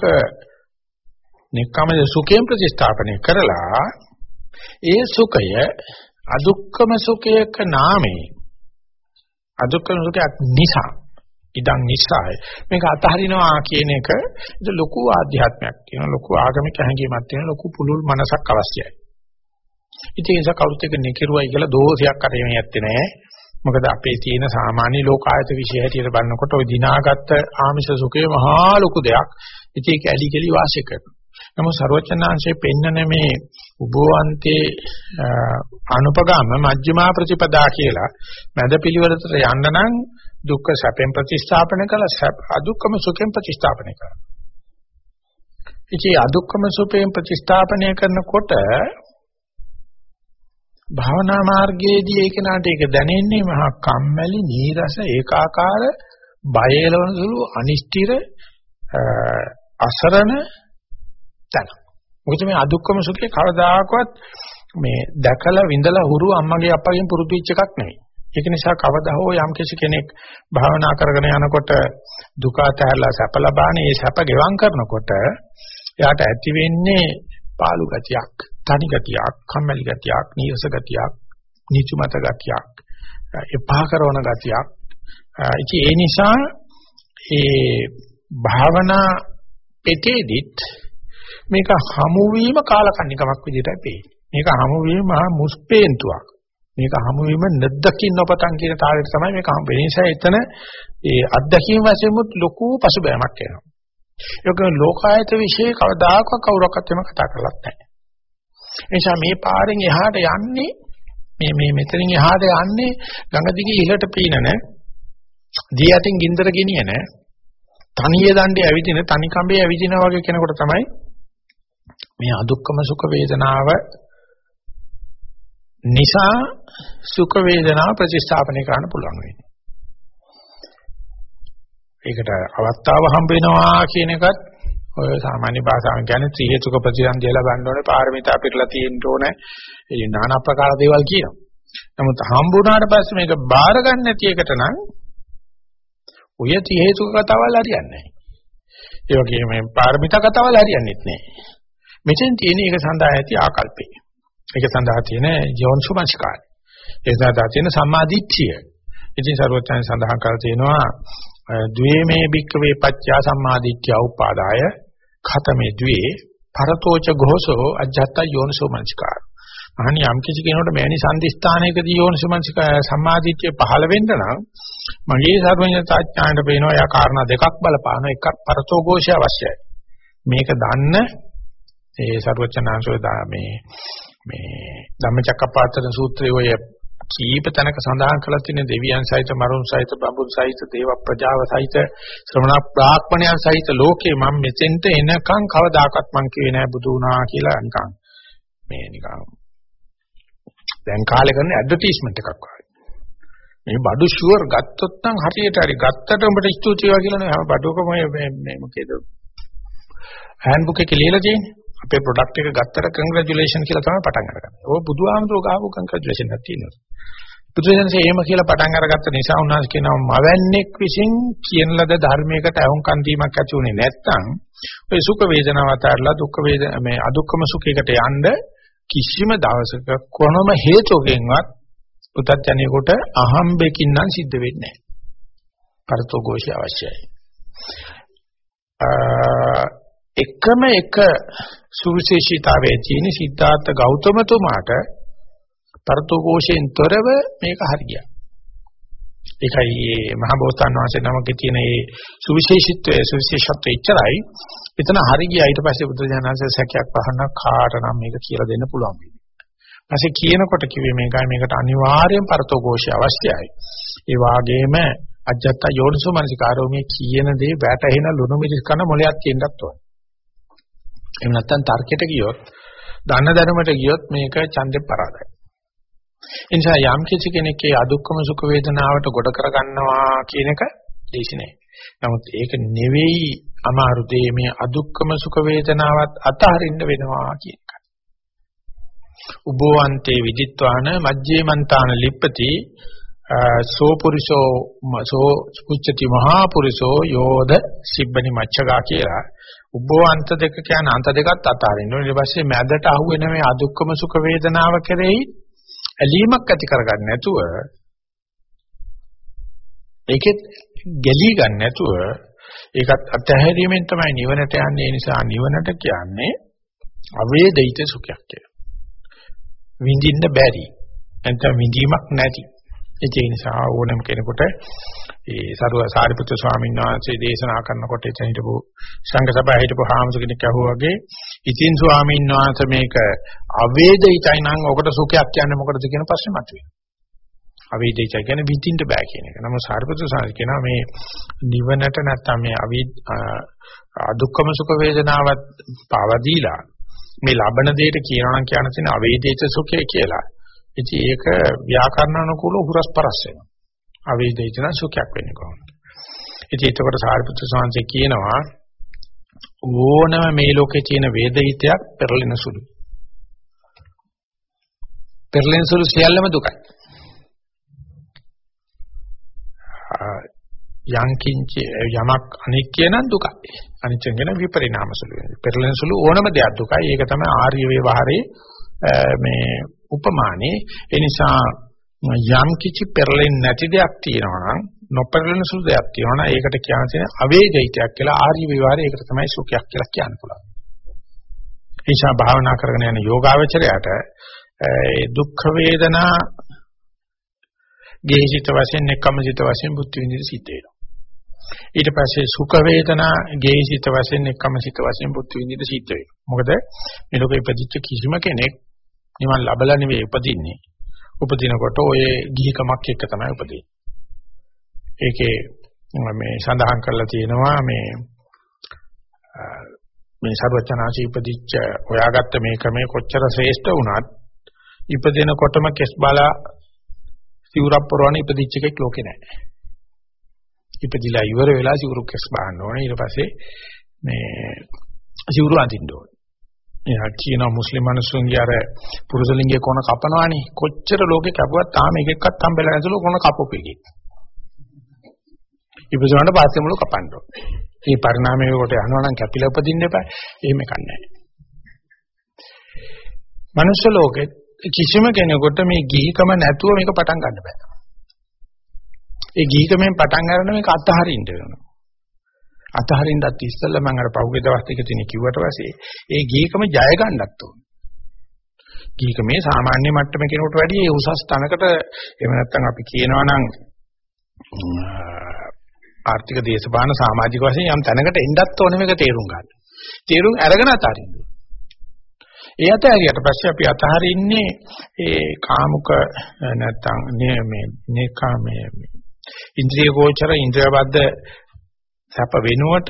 නිකම්ම සුඛයෙන් ප්‍රතිස්ථාපනය කරලා ඒ සුඛය අදුක්කම සුඛයක නාමේ අදුක්කම සුඛයක් නිසා ඉදන් නිසාය. මේක අතහරිනවා කියන එක ඒක ලොකු ආධ්‍යාත්මයක් තියෙනවා ලොකු ආගමික හැඟීමක් තියෙනවා ලොකු පුළුල් මනසක් අවශ්‍යයි. ඉතින් ඒක කවුරුත් එක නිකිරුවයි කියලා දෝෂයක් අරගෙන යත්තේ නෑ. මොකද අපේ තියෙන සාමාන්‍ය ලෝකායත විශේෂ හැටියට බලනකොට ওই දිනාගත් ආමිෂ සුඛය මහා ලොකු දෙයක්. ඉතින් ඒක ඇලි ගලි වාසය කරනවා. නමුත් ਸਰවචනාංශයේ පෙන්නන මේ උභවන්තේ අනුපගම මජ්ක්‍ධිමා ප්‍රතිපදා කියලා මැද පිළිවෙලට යන්න නම් දුක්ඛ සැපෙන් ප්‍රතිස්ථාපන කළ අදුක්කම සුඛෙන් ප්‍රතිස්ථාපනය කරනවා. ඉතින් අදුක්කම සුඛයෙන් ප්‍රතිස්ථාපනය කරනකොට භාවනා මාර්ගයේදී ඒක නාට ඒක දැනෙන්නේ මහා කම්මැලි නීරස ඒකාකාර බය එළවන සුළු අනිෂ්ඨිර අසරණ තන. මොකද මේ අදුක්කම සුඛේ කවදාකවත් මේ දැකලා විඳලා හුරු අම්මගේ අප්පගෙන් පුරුදු වෙච්ච එකක් නෙවෙයි. ඒක නිසා කවදා හෝ යම් කෙනෙක් භාවනා කරගෙන යනකොට දුක ඇතහැරලා සැප ලබානේ ඒ සැප ගෙවම් කරනකොට එයාට ඇති වෙන්නේ පාළු ගතියක්. තනි ගතියක්, කම්මැලි ගතියක්, නීරස ගතියක්, නිචුමත ගතියක්, එපා කරන ගතියක්. ඉතින් ඒ නිසා ඒ භාවනා පෙතේදිත් මේක හමු වීම කාලකන්නිකමක් විදිහටයි පේන්නේ. මේක හමු වීම මහා මුස්පේන්තුවක්. මේක හමු වීම නැද්දකින් නොපතන් කියන තාලෙට තමයි මේක හම් වෙන්නේ. නිසා එතන ඒ අත්දැකීම් වශයෙන්මුත් ලොකු පසුබෑමක් එනවා. ඒක ලෝකායත વિશે කවදාකවත් කවුරක්වත් එම කතා කරලත් නැහැ. නිසා මේ පාරෙන් එහාට යන්නේ මේ මේ මෙතනින් එහාට යන්නේ ගඟ දිගේ ඉහළට පීනන දී යටින් ගින්දර ගෙනියන තනිය දණ්ඩේ ඇවිදින තනි කඹේ ඇවිදිනා වගේ කෙනෙකුට තමයි මේ අදුක්කම සුඛ වේදනාව නිසා සුඛ වේදනාව ප්‍රතිස්ථාපනය කරන්න පුළුවන් වෙන්නේ. ඒකට අවස්ථාව හම්බ වෙනවා කියන එකත් ඔය සාමාන්‍ය භාෂාවෙන් කියන්නේ ත්‍රි හේතුක ප්‍රතිසන්දිය ලබන්න ඕනේ පාරමිතා පිටලා තියෙන්න ඕනේ ඒ নানা ආකාර දේවල් කියනවා. නමුත් හම්බුණාට පස්සේ මේක බාර ගන්න නැති එකට නම් ඔය ත්‍රි හේතුක කතාවල් හරියන්නේ නැහැ. ඒ වගේම මේ පාරමිතා කතාවල් හරියන්නේ නැහැ. මෙතෙන් තියෙන එක සඳහා ඇති ආකල්පේ. ඒක සඳහා තියෙන යෝනිසෝමනසිකාරය. ඒ සඳහා තියෙන සම්මාදිට්ඨිය. ඉතින් සරුවචයන් සඳහන් කරලා තියෙනවා ද්වේමේ භික්කවේ පච්චා සම්මාදිට්ඨිය උපාදාය ඛතමේ ද්වේ පරතෝච ഘോഷෝ අජත්ත යෝනිසෝමනසිකාර. අහනි යම් කිසි කෙනෙකුට මෑණි සම්දිස්ථානයකදී යෝනිසෝමනසික සම්මාදිට්ඨිය පහළ වෙන්න නම් මගේ සර්වඥතාඥාණයට පේනවා යා කාරණා දෙකක් බලපාන එකක් පරතෝ ഘോഷය අවශ්‍යයි. මේක දන්න ඒ සර්වචනාංශය මේ මේ ධම්මචක්කප්පවත්තන සූත්‍රයේ ඔය කීප තැනක සඳහන් කරලා තියෙන දෙවියන් සහිත මරුන් සහිත බඹුන් සහිත දේව ප්‍රජාව සහිත ශ්‍රමණ බ්‍රාහ්මණයන් සහිත ලෝකේ මම මෙතෙන්ට එනකන් කවදාකවත් මං කියේ නෑ බුදු වුණා කියලා නිකන් මේ නිකන් දැන් කාලේ කරන ඇඩ්වර්ටයිස්මන්ට් එකක් වගේ. මේ බඩු ෂුවර් ගත්තොත් නම් හරියට හරි ගත්තට උඹට ස්තුතියි වගේ කියලා නේ. හැම බඩුවකම මේ මේ මොකේද? හෑන්ඩ් බුක් එකේ ලියලා තියෙන්නේ. අපේ ප්‍රොඩක්ට් එක ගත්තට කන්ග්‍රැචුලේෂන් කියලා තමයි පටන් අරගන්නේ. ඕක බුදුහාමුදුරුවෝ ගාපු කන්ග්‍රැචුලේෂන් එකක් තියෙනවා. බුදුසෙන්සේ එහෙම කියලා පටන් අරගත්ත නිසා උන්වහන්සේ කියනවා මවන්නේක් විසින් කියන ලද ධර්මයකට අහුම්කන් දීමක් ඇති උනේ නැත්නම් ඔය සුඛ වේදනාව අතරලා දුක් වේදන මේ අදුක්කම සුඛයකට යන්න කිසිම දවසක කොනම හේතුවකින්වත් පුතත්ජනියෙකුට අහම්බෙකින් නම් සිද්ධ වෙන්නේ නැහැ. පරතෝഘോഷය අවශ්‍යයි. එකම එක සුවිශේෂීතාවයේ තියෙන සිද්ධාර්ථ ගෞතමතුමාට තර්තෝකෝෂයෙන් තොරව මේක හරියක්. ඒකයි මේ මහබෝසතාණන් වහන්සේ නමකේ තියෙන මේ සුවිශේෂීත්වය සුවිශේෂත්වය ඉච්චරයි. එතන හරිය ඊට පස්සේ බුදුජානක සැකයක් පහන කාටනම් මේක කියලා දෙන්න පුළුවන් වෙන්නේ. ඊපස්සේ කියනකොට කිව්වේ මේකයි මේකට අනිවාර්යෙන් පර්තෝකෝෂය අවශ්‍යයි. ඒ වාගේම අජත්ත යෝනිසෝ මනසිකාරෝ මේ කියන දේ වැටහෙන ලුණු මිරිස් කන මොලයක් තියෙන්නත් ඕන. එහෙම නැත්නම් තර්කයට ගියොත් දන්න ධර්මයට ගියොත් මේක ඡන්දේ පරාදයි. ඒ නිසා යම් කිසි කෙනෙක්ගේ අදුක්කම සුඛ වේදනාවට ගොඩ කරගන්නවා කියන එක ලේසි නෑ. නමුත් ඒක නෙවෙයි අමාරු දෙය මේ අදුක්කම සුඛ වේදනාවත් අතහරින්න වෙනවා කියන එක. උබෝවන්තේ විදිත්වාන මජ්ජේ මන්තාන ලිප්පති සෝ පුරිසෝ සෝ උච්චති මහා පුරිසෝ යෝද සිබ්බනි මච්චගා කියලා උබෝ අන්ත දෙක කියන අන්ත දෙකත් අතාරින්න ඊට පස්සේ මැදට අහුවෙන මේ අදුක්කම සුඛ වේදනාව කෙරෙහි ඇලීමක් ඇති කරගන්න නැතුව ඒකෙත් ගැලී ගන්න නැතුව ඒකත් අතහැරීමෙන් තමයි නිවනට යන්නේ ඒ නිසා නිවනට කියන්නේ අවේදිත සුඛයක් කියලා. විඳින්න බැරි. නැත්නම් විඳීමක් නැති. ඒ නිසා ඕනම කෙනෙකුට ඒ සරුව සාරිපුත්‍ර ස්වාමීන් වහන්සේ දේශනා කරනකොට එතන හිටපු සංඝ සභාවේ හිටපු හාමුදුර කෙනෙක් අහුවා වගේ ඉතින් ස්වාමීන් වහන්සේ මේක අවේදිතයි නම් ඔකට සුඛයක් කියන්නේ මොකටද කියන ප්‍රශ්නේ මතුවේ. අවේදිතයි කියන්නේ විඳින්න බෑ කියන එක. නමුත් සාරිපුත්‍ර ස්වාමීන් කියනවා මේ නිවනට නැත්තම් මේ අවි අදුක්කම සුඛ වේදනාවත් පාවදීලා මේ ලබන දෙයට කියනවා නම් කියන තියෙන අවේදිත සුඛය කියලා. ඉතින් ඒක ව්‍යාකරණ අනුකූලව හුරස්පරස් වෙනවා. අවේදිතන සුඛයක් වෙන්නේ කොහොමද? ඉතින් එතකොට සාරිපුත්‍ර සාංශේ කියනවා ඕනම මේ ලෝකේ තියෙන වේදිතයක් පෙරලෙන සුළු. පෙරලෙන සුළු සියල්ලම දුකයි. යංකින්ච යමක් අනිත්‍ය නම් දුකයි. අනිත්‍ය කියන විපරිණාම සුළු වෙනවා. පෙරලෙන සුළු ඕනම දෙයක් දුකයි. ඒක තමයි ආර්ය ව්‍යවහාරයේ මේ උපමානේ. ඒ නිසා යම් කිසි පෙරලෙන්නේ නැති දෙයක් තියෙනවා නම් නොපෙරලෙන සුළු දෙයක් තියෙනවා නම් ඒකට කියන්නේ අවේදිතයක් කියලා ආර්ය විවරය ඒකට තමයි සුඛයක් කියලා කියන්න පුළුවන්. ඒ නිසා භාවනා කරගෙන යන යෝගාවචරයට ඒ දුක්ඛ වේදනා ගේහිත වශයෙන් එක්කමසිත වශයෙන් බුද්ධ විඳින සිද්ධ වෙනවා. ඊට පස්සේ සුඛ වේදනා ගේහිත වශයෙන් එක්කමසිත වශයෙන් බුද්ධ විඳින සිද්ධ වෙනවා. මොකද මේ ලෝකෙ ඉපදිච්ච කිසිම කෙනෙක් නිවන් ලබලා නෙවෙයි උපදින්නේ. උපදිනකොට ඔය ගිහිකමක් එක්ක තමයි උපදින්නේ. ඒකේ මේ සඳහන් කරලා තියෙනවා මේ මේ සර්වචනාචි ඉපදිච්ච හොයාගත්ත මේ ක්‍රමේ කොච්චර ශ්‍රේෂ්ඨ වුණත් ඉපදිනකොටම කෙස් බලා සිවුරක් පොරවන ඉපදිච්ච එකෙක් ලෝකේ නැහැ. ඉපදිලා ඉවර වෙලා සිවුරු කෙස් බහන්න ඕනේ ඊට පස්සේ මේ සිවුරු අඳින්න ඕනේ. එයා කියන මුස්ලිම් මිනිස්සුන්ගේ අර පුරුෂලිංගයේ කොන කපනවානේ කොච්චර ලෝකේ කැපුවත් තාම එකෙක්වත් හම්බෙලා නැතුළු කොන කපපු එකෙක්. ඉපදුනාට පස්සේ මුළු කපන්න ඕනේ. මේ පරිණාමයේ කොට යනවා නම් කැපිලා උපදින්න එපා. එහෙම කන්නේ නැහැ. මනුෂ්‍ය ලෝකෙ කිසිම කෙනෙකුට මේ ගිහිකම නැතුව මේක පටන් ගන්න බෑ. ඒ ගීකමෙන් පටන් ගන්න මේක අතහරින්න වෙනවා. අතහරින්නත් ඉස්සෙල්ලා මම අර පහුගිය දවස් ටික තියෙන කිව්වට පස්සේ ඒ ගීකම ජය ගන්නත් ඕන. ගීකමේ සාමාන්‍ය මට්ටමේ කෙනෙකුට වැඩිය ඒ උසස් තැනකට එහෙම නැත්නම් අපි කියනවා නම් ආර්ථික දේශපාලන සමාජික වශයෙන් යම් තැනකට එන්නත් ඕනේ මේක තේරුම් ගන්න. තේරුම් අරගෙන අතාරින්න. ඒ අතහැරියට පස්සේ අපි අතහරින්නේ ඒ කාමුක නැත්නම් මේ නේකාමයේ ඉන්ද්‍රිය ගෝචර ඉන්ද්‍රියබද්ධ සැප වෙනුවට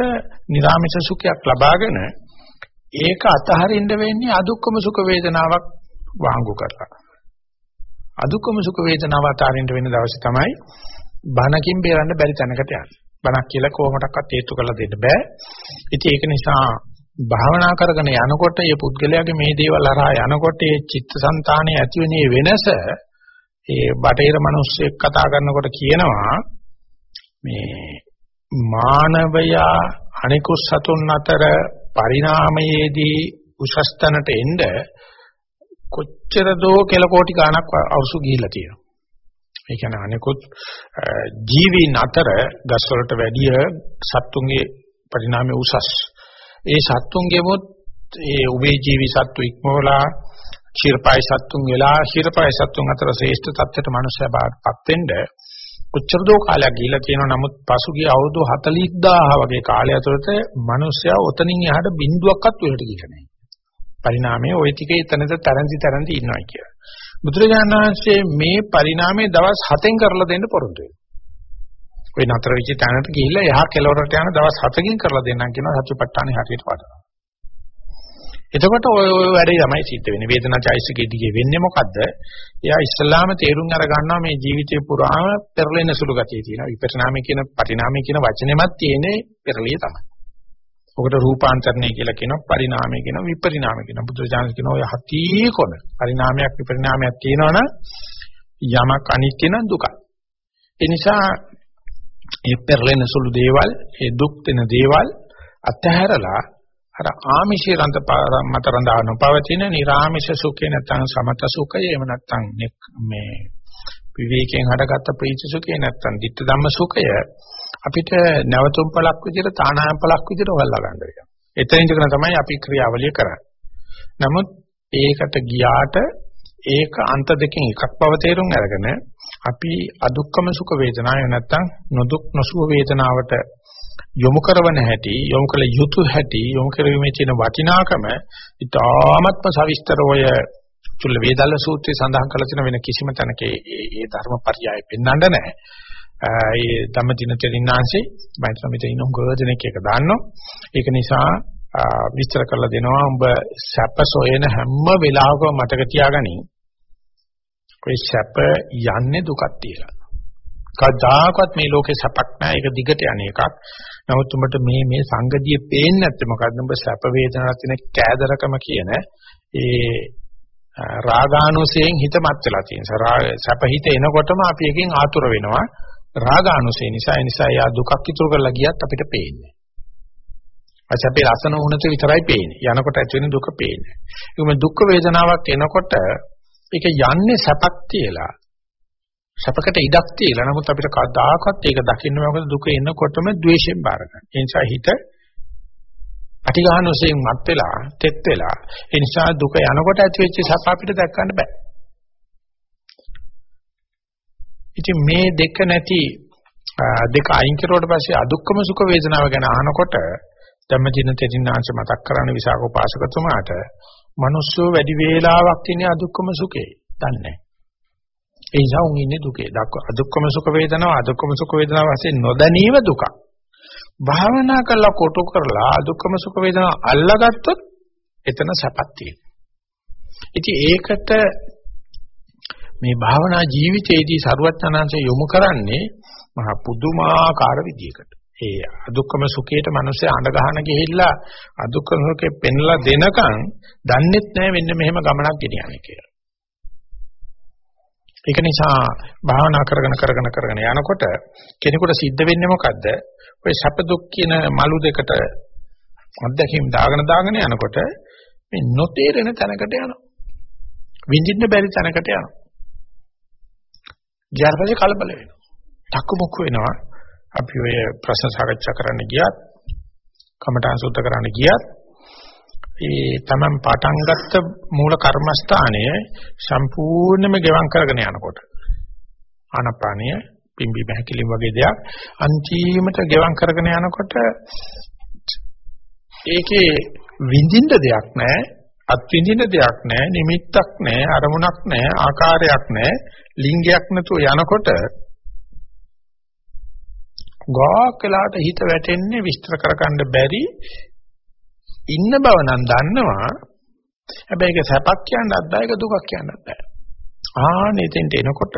නිරාමිෂ සුඛයක් ලබාගෙන ඒක අතහරින්න වෙන්නේ අදුක්කම සුඛ වේදනාවක් වාංගු කරලා. අදුක්කම සුඛ වේදනාව අතහරින්න වෙන දවසේ තමයි බණකින් බේරන්න බැරි තැනකට යන්නේ. බණක් කියලා කොහොමඩක්වත් හේතු කරලා දෙන්න බෑ. ඉතින් ඒක නිසා භාවනා කරගෙන යනකොට මේ පුද්ගලයාගේ මේ දේවල් හරහා යනකොට මේ චිත්තසංතානයේ ඇති වෙන වෙනස ඒ බටේර මිනිස්සෙක් කතා කරනකොට කියනවා මේ මානවයා අනිකුත් සතුන් අතර පරිණාමයේදී උසස් තැනට එන්න කොච්චර දෝ කෙල කෝටි ගණක් අවුසු ගිහිලා තියෙනවා. ඒ කියන්නේ අනිකුත් ජීවීන් අතර ගස් වලට වැඩිය සත්තුන්ගේ පරිණාමය උසස්. ඒ සත්තුන්ගෙමුත් ඒ උභය ජීවි සත්තු ඉක්මවලා ක්ෂීරපයි සත්තුන් වෙලා ක්ෂීරපයි සත්තුන් අතර ශ්‍රේෂ්ඨ තත්ත්වයට මනුස්සයා බාටපත් වෙන්න කොච්චර දෝ කාලයක් ගිහිලා තියෙනවා නමුත් පසුගිය අවුරුදු 40000 වගේ කාලය ඇතුළත මිනිස්සයා ඔතනින් එහාට බිඳුවක්වත් උලට ගිහිලා නැහැ. පරිණාමයේ ওই ටිකේ එතනද තරන්දි තරන්දි ඉන්නවා කියලා. බුදුරජාණන් වහන්සේ මේ පරිණාමයේ දවස් 7න් කරලා දෙන්න පොරොන්දු වෙනවා. ඔය නතර වෙච්ච තැනට ගිහිල්ලා එහා කෙලවරට යන දවස් 7කින් කරලා දෙන්නම් කියනවා සත්‍යපට්ඨානෙ හරියට වඩනවා. එතකොට ඔය ඔය වැඩේ තමයි සිද්ධ වෙන්නේ. වේදනා චෛසිකේ දිගේ වෙන්නේ මොකද්ද? එයා ඉස්ලාම තේරුම් අර ගන්නවා මේ ජීවිතේ පුරාම පෙරලෙන සුළු ගතිය තියෙනවා. විපරිණාමය කියන පරිණාමය කියන වචනේමත් තියෙන්නේ පෙරලිය තමයි. ඔකට රූපාන්තරණය කියලා කියනවා පරිණාමය කියනවා විපරිණාමය කියනවා. බුදුරජාණන් කියනවා ඔය හති කොන පරිණාමයක් විපරිණාමයක් තියෙනවනම් යමක් අනිත්‍ය නම් දුකයි. ඒ නිසා මේ පෙරලෙන සුළු දේවල්, ඒ දුක් දෙන දේවල් අත්හැරලා අර ආමිෂේ රන්ත මත රඳා නොපවතින නිර්ආමිෂ සුඛේ නැත්නම් සමත සුඛය එහෙම නැත්නම් මේ විවේකයෙන් හටගත්ත ප්‍රීති සුඛේ නැත්නම් ditta ධම්ම සුඛය අපිට නැවතුම් පළක් විදිහට තානායම් පළක් විදිහට හොල්ලා ගන්න වෙනවා. එතන ඉඳගෙන තමයි අපි ක්‍රියාවලිය කරන්නේ. නමුත් ඒකට ගියාට ඒක අන්ත දෙකෙන් එකක් බව තේරුම් අරගෙන අපි අදුක්කම සුඛ වේදනාව නැත්නම් නොදුක් නොසුඛ වේදනාවට යොමු කරවන හැටි යොමු කළ යුතු හැටි යොමු කිරීමේ තියෙන වටිනාකම ඉතාමත්ම සවිස්තර ඔය චුල්ල වේදල්ල සූත්‍රයේ සඳහන් කරලා තියෙන වෙන කිසිම තැනක ඒ ධර්මපරියාය පෙන්වන්න නැහැ. ඒ ධම්මදින තෙරින්නාංශේ මම සමිතේ ඉන්න උගදෙනෙක් එක දාන්නවා. ඒක නිසා විස්තර කරලා දෙනවා උඹ සැප සොයන හැම වෙලාවකම මතක තියාගනින්. ඔය සැප යන්නේ දුකක් තියලා. කවදාකවත් මේ ලෝකේ සැපක් නැහැ. ඒක දිගට යන එකක්. නමුත් උඹට මේ මේ සංගතිය පේන්නේ නැත්te මොකද්ද? උඹ සැප වේදනාවක් තියෙන කෑදරකම කියන ඒ රාගානුසයෙන් හිතමත් වෙලා තියෙන. සැප හිත එනකොටම අපි එකෙන් ආතුර වෙනවා. රාගානුසය නිසා ඒ නිසා යා දුකක් ඉතුරු කරලා ගියත් අපිට පේන්නේ. අසපේ රසන උනත විතරයි පේන්නේ. යනකොට ඇති වෙන දුක පේන්නේ. ඒකම දුක් වේදනාවක් එනකොට ඒක යන්නේ සැපක් තියලා සැපකට ඉඩක් තියලා නමුත් අපිට කවදාකවත් ඒක දකින්න මොකද දුක එනකොටම ද්වේෂයෙන් බාර ගන්න. ඒ නිසා හිත අටිගහනෝසෙන් මත් වෙලා තෙත් වෙලා ඒ නිසා දුක යනකොට ඇති වෙච්ච සැප අපිට දැක් ගන්න බෑ. ඉතින් මේ දෙක නැති දෙක අයින් කරුවට පස්සේ අදුක්කම සුඛ වේදනාව ගැන අහනකොට ධම්මදින තෙදින්නාංශ මතක් කරන විසාක උපාසකතුමාට මිනිස්සු වැඩි වේලාවක් ඉන්නේ අදුක්කම සුඛේ. දන්නේ නැහැ. ඒ නිසා උන් ඉන්නේ දුකේ. අදුක්කම සුඛ වේදනාව අදුක්කම සුඛ වේදනාව වශයෙන් නොදැනීම දුක. භාවනා කරලා කොටු කරලා අදුක්කම සුඛ වේදනාව අල්ලාගත්තොත් එතන සැපක් තියෙනවා. ඉතින් ඒකට මේ භාවනා ජීවිතයේදී සරුවචනාංශය යොමු කරන්නේ මහ පුදුමාකාර විදියකට. ඒ අදුක්කම සුඛයට මිනිස්සු අඬ ගහන ගිහිල්ලා අදුක්කම සුඛේ පෙන්ලා දෙනකන් දන්නෙත් නැහැ මෙන්න මෙහෙම ගමනක් ගෙනියන්නේ කියලා. ඒක නිසා භාවනා කරගෙන කරගෙන කරගෙන යනකොට කෙනෙකුට සිද්ධ වෙන්නේ මොකද්ද? ඔය සැප දුක් කියන මලු දෙකට අත්දැකීම් දාගෙන දාගෙන යනකොට මේ නොතේරෙන තැනකට යනවා. විඳින්න බැරි තැනකට යනවා. ඊට පස්සේ කලබල වෙනවා. තක්කමුක්ක වෙනවා. අපි ඔය ප්‍රශ්න සාකච්ඡා කරන්න ගියත් කමඨාන් සුද්ධ කරන්න ගියත් ඒ තමන් පටන් ගත්ත මූල කර්මස්ථානය සම්පූර්ණයෙන්ම ගෙවම් කරගෙන යනකොට ආනපානය පිම්බි බහැකිලිම වගේ දෙයක් අන්තිමට ගෙවම් කරගෙන යනකොට ඒකේ විඳින්න දෙයක් නැහැ අත් විඳින්න දෙයක් නැහැ නිමිත්තක් නැහැ අරමුණක් නැහැ ආකාරයක් නැහැ ලිංගයක් නැතුව යනකොට ගාක් වෙලාට හිත වැටෙන්නේ විස්තර කරගන්න බැරි ඉන්න බව නම් දන්නවා. හැබැයි ඒක සැපක් කියන්නත් බෑ ඒක දුකක් කියන්නත් බෑ. ආනෙතෙන්ට එනකොට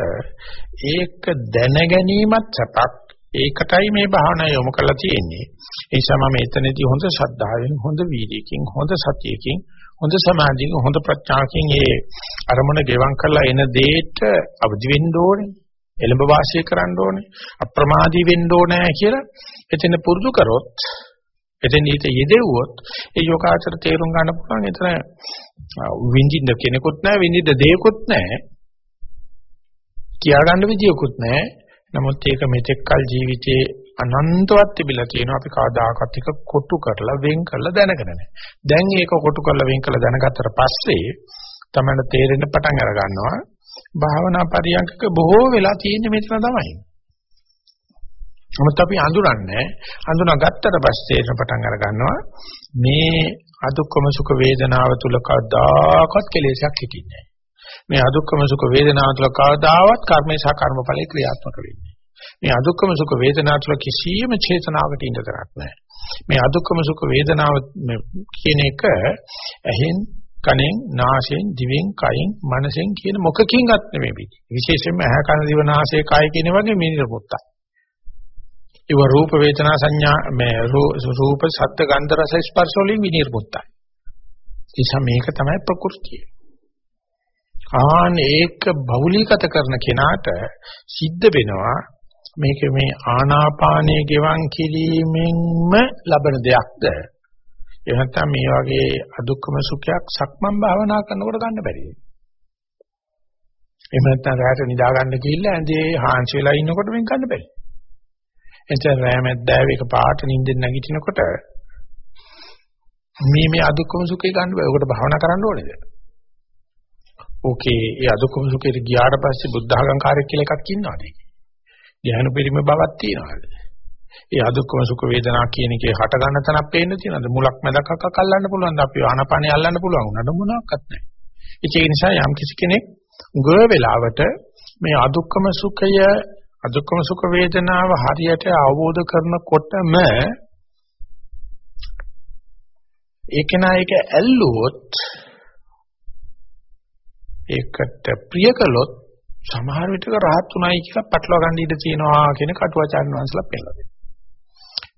ඒක දැන ගැනීමත් සැපක්. ඒකටයි මේ භාවනාව යොමු කරලා තියෙන්නේ. ඒ නිසා මම එතනදී හොඳ ශ්‍රද්ධාවෙන් හොඳ වීර්යයෙන් හොඳ සතියකින් හොඳ සමාධියකින් හොඳ ප්‍රඥාවකින් ඒ අරමුණ ගෙවම් කරලා එන දෙයට අවදි වෙන්න ඕනේ. එළඹ වාසය කරන්න ඕනේ. අප්‍රමාදී වෙන්න ඕනේ කියලා එතන පුරුදු කරොත් එතෙන් ඊට යෙදෙව්වොත් ඒ යෝගාචර තේරුම් ගන්න පුළුවන්. එතන විඳින්න කෙනෙකුත් නැහැ විඳින්න දෙයක්වත් නැහැ. කියාගන්න විදියකුත් නැහැ. නමුත් ඒක මෙතෙක්කල් ජීවිතේ අනන්තවත් තිබිලා තියෙනවා. අපි කවදාකවත් එක කොටු කරලා වෙන් කරලා දැනගෙන නැහැ. දැන් ඒක කොටු කරලා වෙන් කරලා දැනගත්තට පස්සේ තමයි තේරෙන්න පටන් අර ගන්නවා භාවනා පරියන්කක බොහෝ වෙලා තියෙන්නේ මෙතන තමයි. නමුත් අපි අඳුරන්නේ අඳුනාගත්තට පස්සේ එන පටන් අර ගන්නවා මේ අදුක්කම සුඛ වේදනාව තුල කවදාකවත් කෙලෙසක් හිටින්නේ නැහැ. මේ අදුක්කම සුඛ වේදනාව තුල කවදාවත් කර්මේ සහ කර්මඵලේ ක්‍රියාත්මක වෙන්නේ. මේ අදුක්කම සුඛ වේදනාව තුල කිසියම් චේතනාවකට ඉඳ කරක් නැහැ. මේ අදුක්කම සුඛ වේදනාව කියන එක ඇහෙන් කනෙන් නාසයෙන් දිවෙන් කයෙන් මනසෙන් කියන මොකකින්වත් නෙමෙයි පිටි. විශේෂයෙන්ම ඇහ කන දිව නාසය කය කියන වගේ මිනිර පොත්තක්. ඒව රූප වේදනා සංඥා මේ රූප සත්ත්ව ගන්ධ රස ස්පර්ශ වලින් විනිර්මුක්තයි. නිසා මේක තමයි ප්‍රകൃතිය. ආන ඒක බහුලීගත කරන කෙනාට සිද්ධ වෙනවා මේක මේ ආනාපානයේ ගෙවන් කිරීමෙන්ම ලබන දෙයක්ද එහෙම නැත්නම් මේ වගේ අදුක්කම සුඛයක් සක්මන් භාවනා කරනකොට ගන්න බැරිද එහෙම නැත්නම් රැයට නිදා ගන්න ගිහිල්ලා ඇඳේ හාන්සි වෙලා ඉන්නකොට වෙන් ගන්න බැරි එතන රැමැද්දාව එක පාට නිින්දෙන් නැගිටිනකොට මේ මේ අදුක්කම සුඛය ගන්න බෑ. ඔකට භාවනා කරන්න ඕනේද? ඕකේ ඒ අදුක්කම සුඛයට ගියාට පස්සේ බුද්ධ ආගම්කාරයක් කියලා එකක් ඉන්නවාද? ධ්‍යාන පරිම බවක් තියනවාද? ඒ අදුක්කම සුඛ වේදනා කියන එකේ හට ගන්න තැනක් පේන්න තියෙනවද? මුලක් මැදක් අක්කක් අල්ලන්න පුළුවන්ද? අපි ආනපනිය අල්ලන්න පුළුවන් උනට මොනවත් නැහැ. ඒ නිසා යම් කිසි කෙනෙක් උගව වෙලාවට මේ අදුක්කම සුඛය අදුක්කම සුඛ වේදනාව හරියට අවබෝධ කරනකොටම ඒක නායක ඇල්ලුවොත් ඒකට ප්‍රිය කළොත් සමහර විටක rahat උනායි කියලා පැටලව ගන්න ඉඩ තියෙනවා කියන කටුවාචාර්ය වංශලා පෙන්නලා දෙනවා.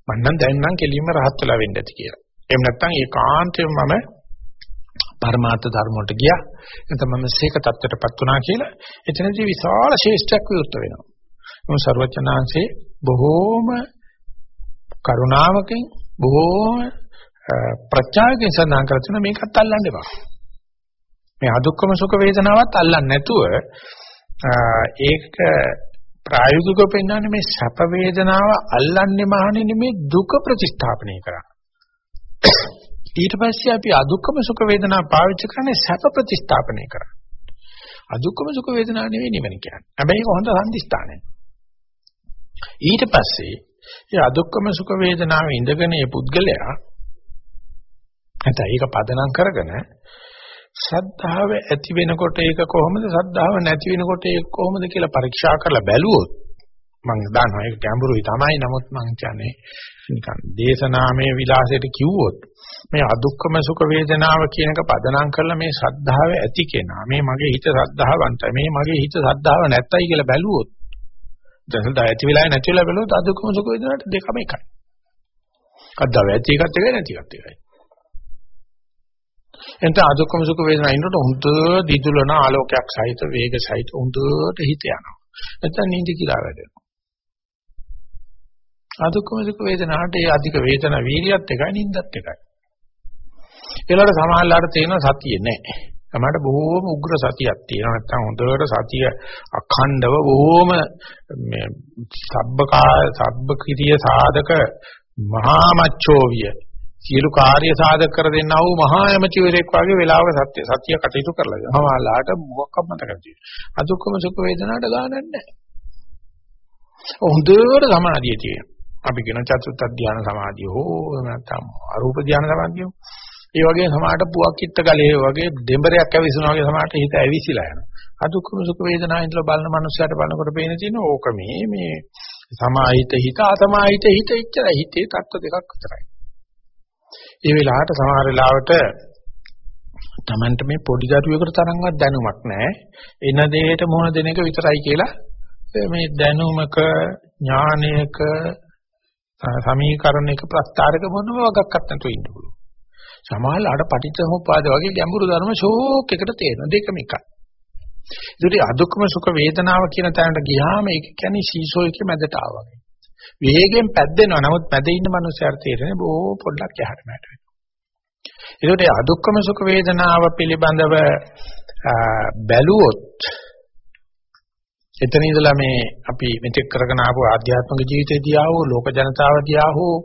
මම නම් දැන් නම් කෙලින්ම rahat වෙලා වෙන්න ඇති කියලා. එහෙම නැත්නම් ඒකාන්තයෙන් මම පරමාර්ථ ධර්ම වලට ගියා. නැත්නම් මම සීක தත්වයටපත් වුණා කියලා එතනදී විශාල ශේෂ්ඨයක් විවෘත වෙනවා. මොන ਸਰවචනාංශේ බොහෝම කරුණාවකින් බොහෝම ප්‍රත්‍යාවකින් සඳහන් කර තියෙන මේකත් අල්ලන්න එපා. මේ අදුක්කම සුඛ වේදනාවත් අල්ලන්නේ නැතුව ඒක ප්‍රායෝගිකව පෙන්වන්නේ මේ සැප වේදනාව අල්ලන්නේ මහණෙනි මේ දුක ප්‍රතිස්ථාපනය කරා. ඊට පස්සේ අපි අදුක්කම සුඛ වේදනා පාවිච්චි කරන්නේ සැප ප්‍රතිස්ථාපනය කරා. අදුක්කම සුඛ වේදනා නෙවෙයි නිවන කියන්නේ. හැබැයි ඒක හොඳ සම්දිස්ථානයක්. ඊට පස්සේ ඒ අදුක්කම සුඛ වේදනාවේ ඉඳගෙන මේ පුද්ගලයා නැත්නම් ඒක පදනම් කරගෙන ශ්‍රද්ධාව ඇති වෙනකොට ඒක කොහොමද? ශ්‍රද්ධාව නැති වෙනකොට ඒක කොහොමද කියලා පරීක්ෂා කරලා බැලුවොත් මම දන්නවා ඒක ගැඹුරුයි තමයි. නමුත් මම කියන්නේ නිකන් දේශනාමය විලාසයට කිව්වොත් මේ අදුක්කම සුඛ වේදනාව කියන එක පදනම් කරලා මේ ශ්‍රද්ධාව ඇති කෙනා මේ මගේ හිත ශ්‍රද්ධාවන්තයි මේ මගේ හිත ශ්‍රද්ධාව නැත්තයි කියලා බැලුවොත් දැන් ඇති වෙලා නැති වෙලා බැලුවොත් අදුක්කම සුඛ වේදනාවට දෙකම එකයි. අද්දාව ඇති එකත් එකයි නැති එකත් එකයි. එතන අදුක්කම සුඛ වේදනා ඉන්නකොට හොඳ දිදුලන ආලෝකයක් සහිත වේග සහිත හොඳට හිත යනවා. නැත්නම් නිදි කියලා වැඩෙනවා. අදුක්කම සුඛ වේදනාට ඒ අධික වේදනා වීර්යයත් එකයි නින්දත් එකයි. ඒලට සමාහලට තේන සතිය නැහැ. සමහරට බොහෝම උග්‍ර සතියක් තියෙනවා නැත්නම් හොඳට සතිය අඛණ්ඩව බොහෝම මේ සබ්බකා සබ්බක්‍රිය සාධක මහා මච්ඡෝවිය සියලු කාර්ය සාධක කර දෙන්නා වූ මහා යමචිවරෙක් වගේ වෙලාවක සත්‍ය සත්‍ය කටයුතු කරලා දෙනවා. මහාලාට මොකක්වත් මතක නැති. අදුක්කම සුඛ වේදනාට ගානක් නැහැ. හොඳට සමාධිය තියෙනවා. අපි කියන චතුත් ධානය සමාධිය හෝ නැත්නම් අරූප ධානය සමාධිය. ඒ වගේ සමාහට පුවක් කිත්ත ගලේ වගේ දෙඹරයක් ඇවිස්සනවා වගේ සමාහට හිත ඇවිසිලා යනවා. අදුක්කම සුඛ වේදනා ඉඳලා බලන මනුස්සයට බලනකොට පේන තියෙන ඕක මේ මේ සමාහිත හිත අසමාහිත හිත ඉච්චර හිතේ தত্ত্ব දෙකක් විතරයි. ඒ වෙලාවට සමහර වෙලාවට Tamanට මේ පොඩි දරුවෙකුට තරම්වත් දැනුමක් නැහැ. එන දෙයට මොන දෙන එක විතරයි කියලා මේ දැනුමක ඥානයක සමීකරණයක ප්‍රස්ථාරක මොනම වගක්වත් නැතුව ඉන්න පුළුවන්. සමහරලාට පටිච්චසමුප්පාද වගේ ගැඹුරු ධර්ම ෂෝක් එකට තේරෙන දෙකම එකයි. ඒකට අදුක්කම සුඛ වේදනාව කියන තැනට ගියාම ඒක කියන්නේ සීසෝ එකේ මැදට ආවා. වේගෙන් පැද්දෙනවා. නමුත් පැද ඉන්න මනුස්සයර තේරෙන්නේ බොහෝ පොඩ්ඩක් යහට මැට වෙනවා. ඒකට අදුක්කම සුඛ වේදනාව පිළිබඳව බැලුවොත් එතන ඉඳලා මේ අපි මෙතෙක් කරගෙන ආපු ආධ්‍යාත්මික ජීවිතය දිහා හෝ ලෝක ජනතාව දිහා හෝ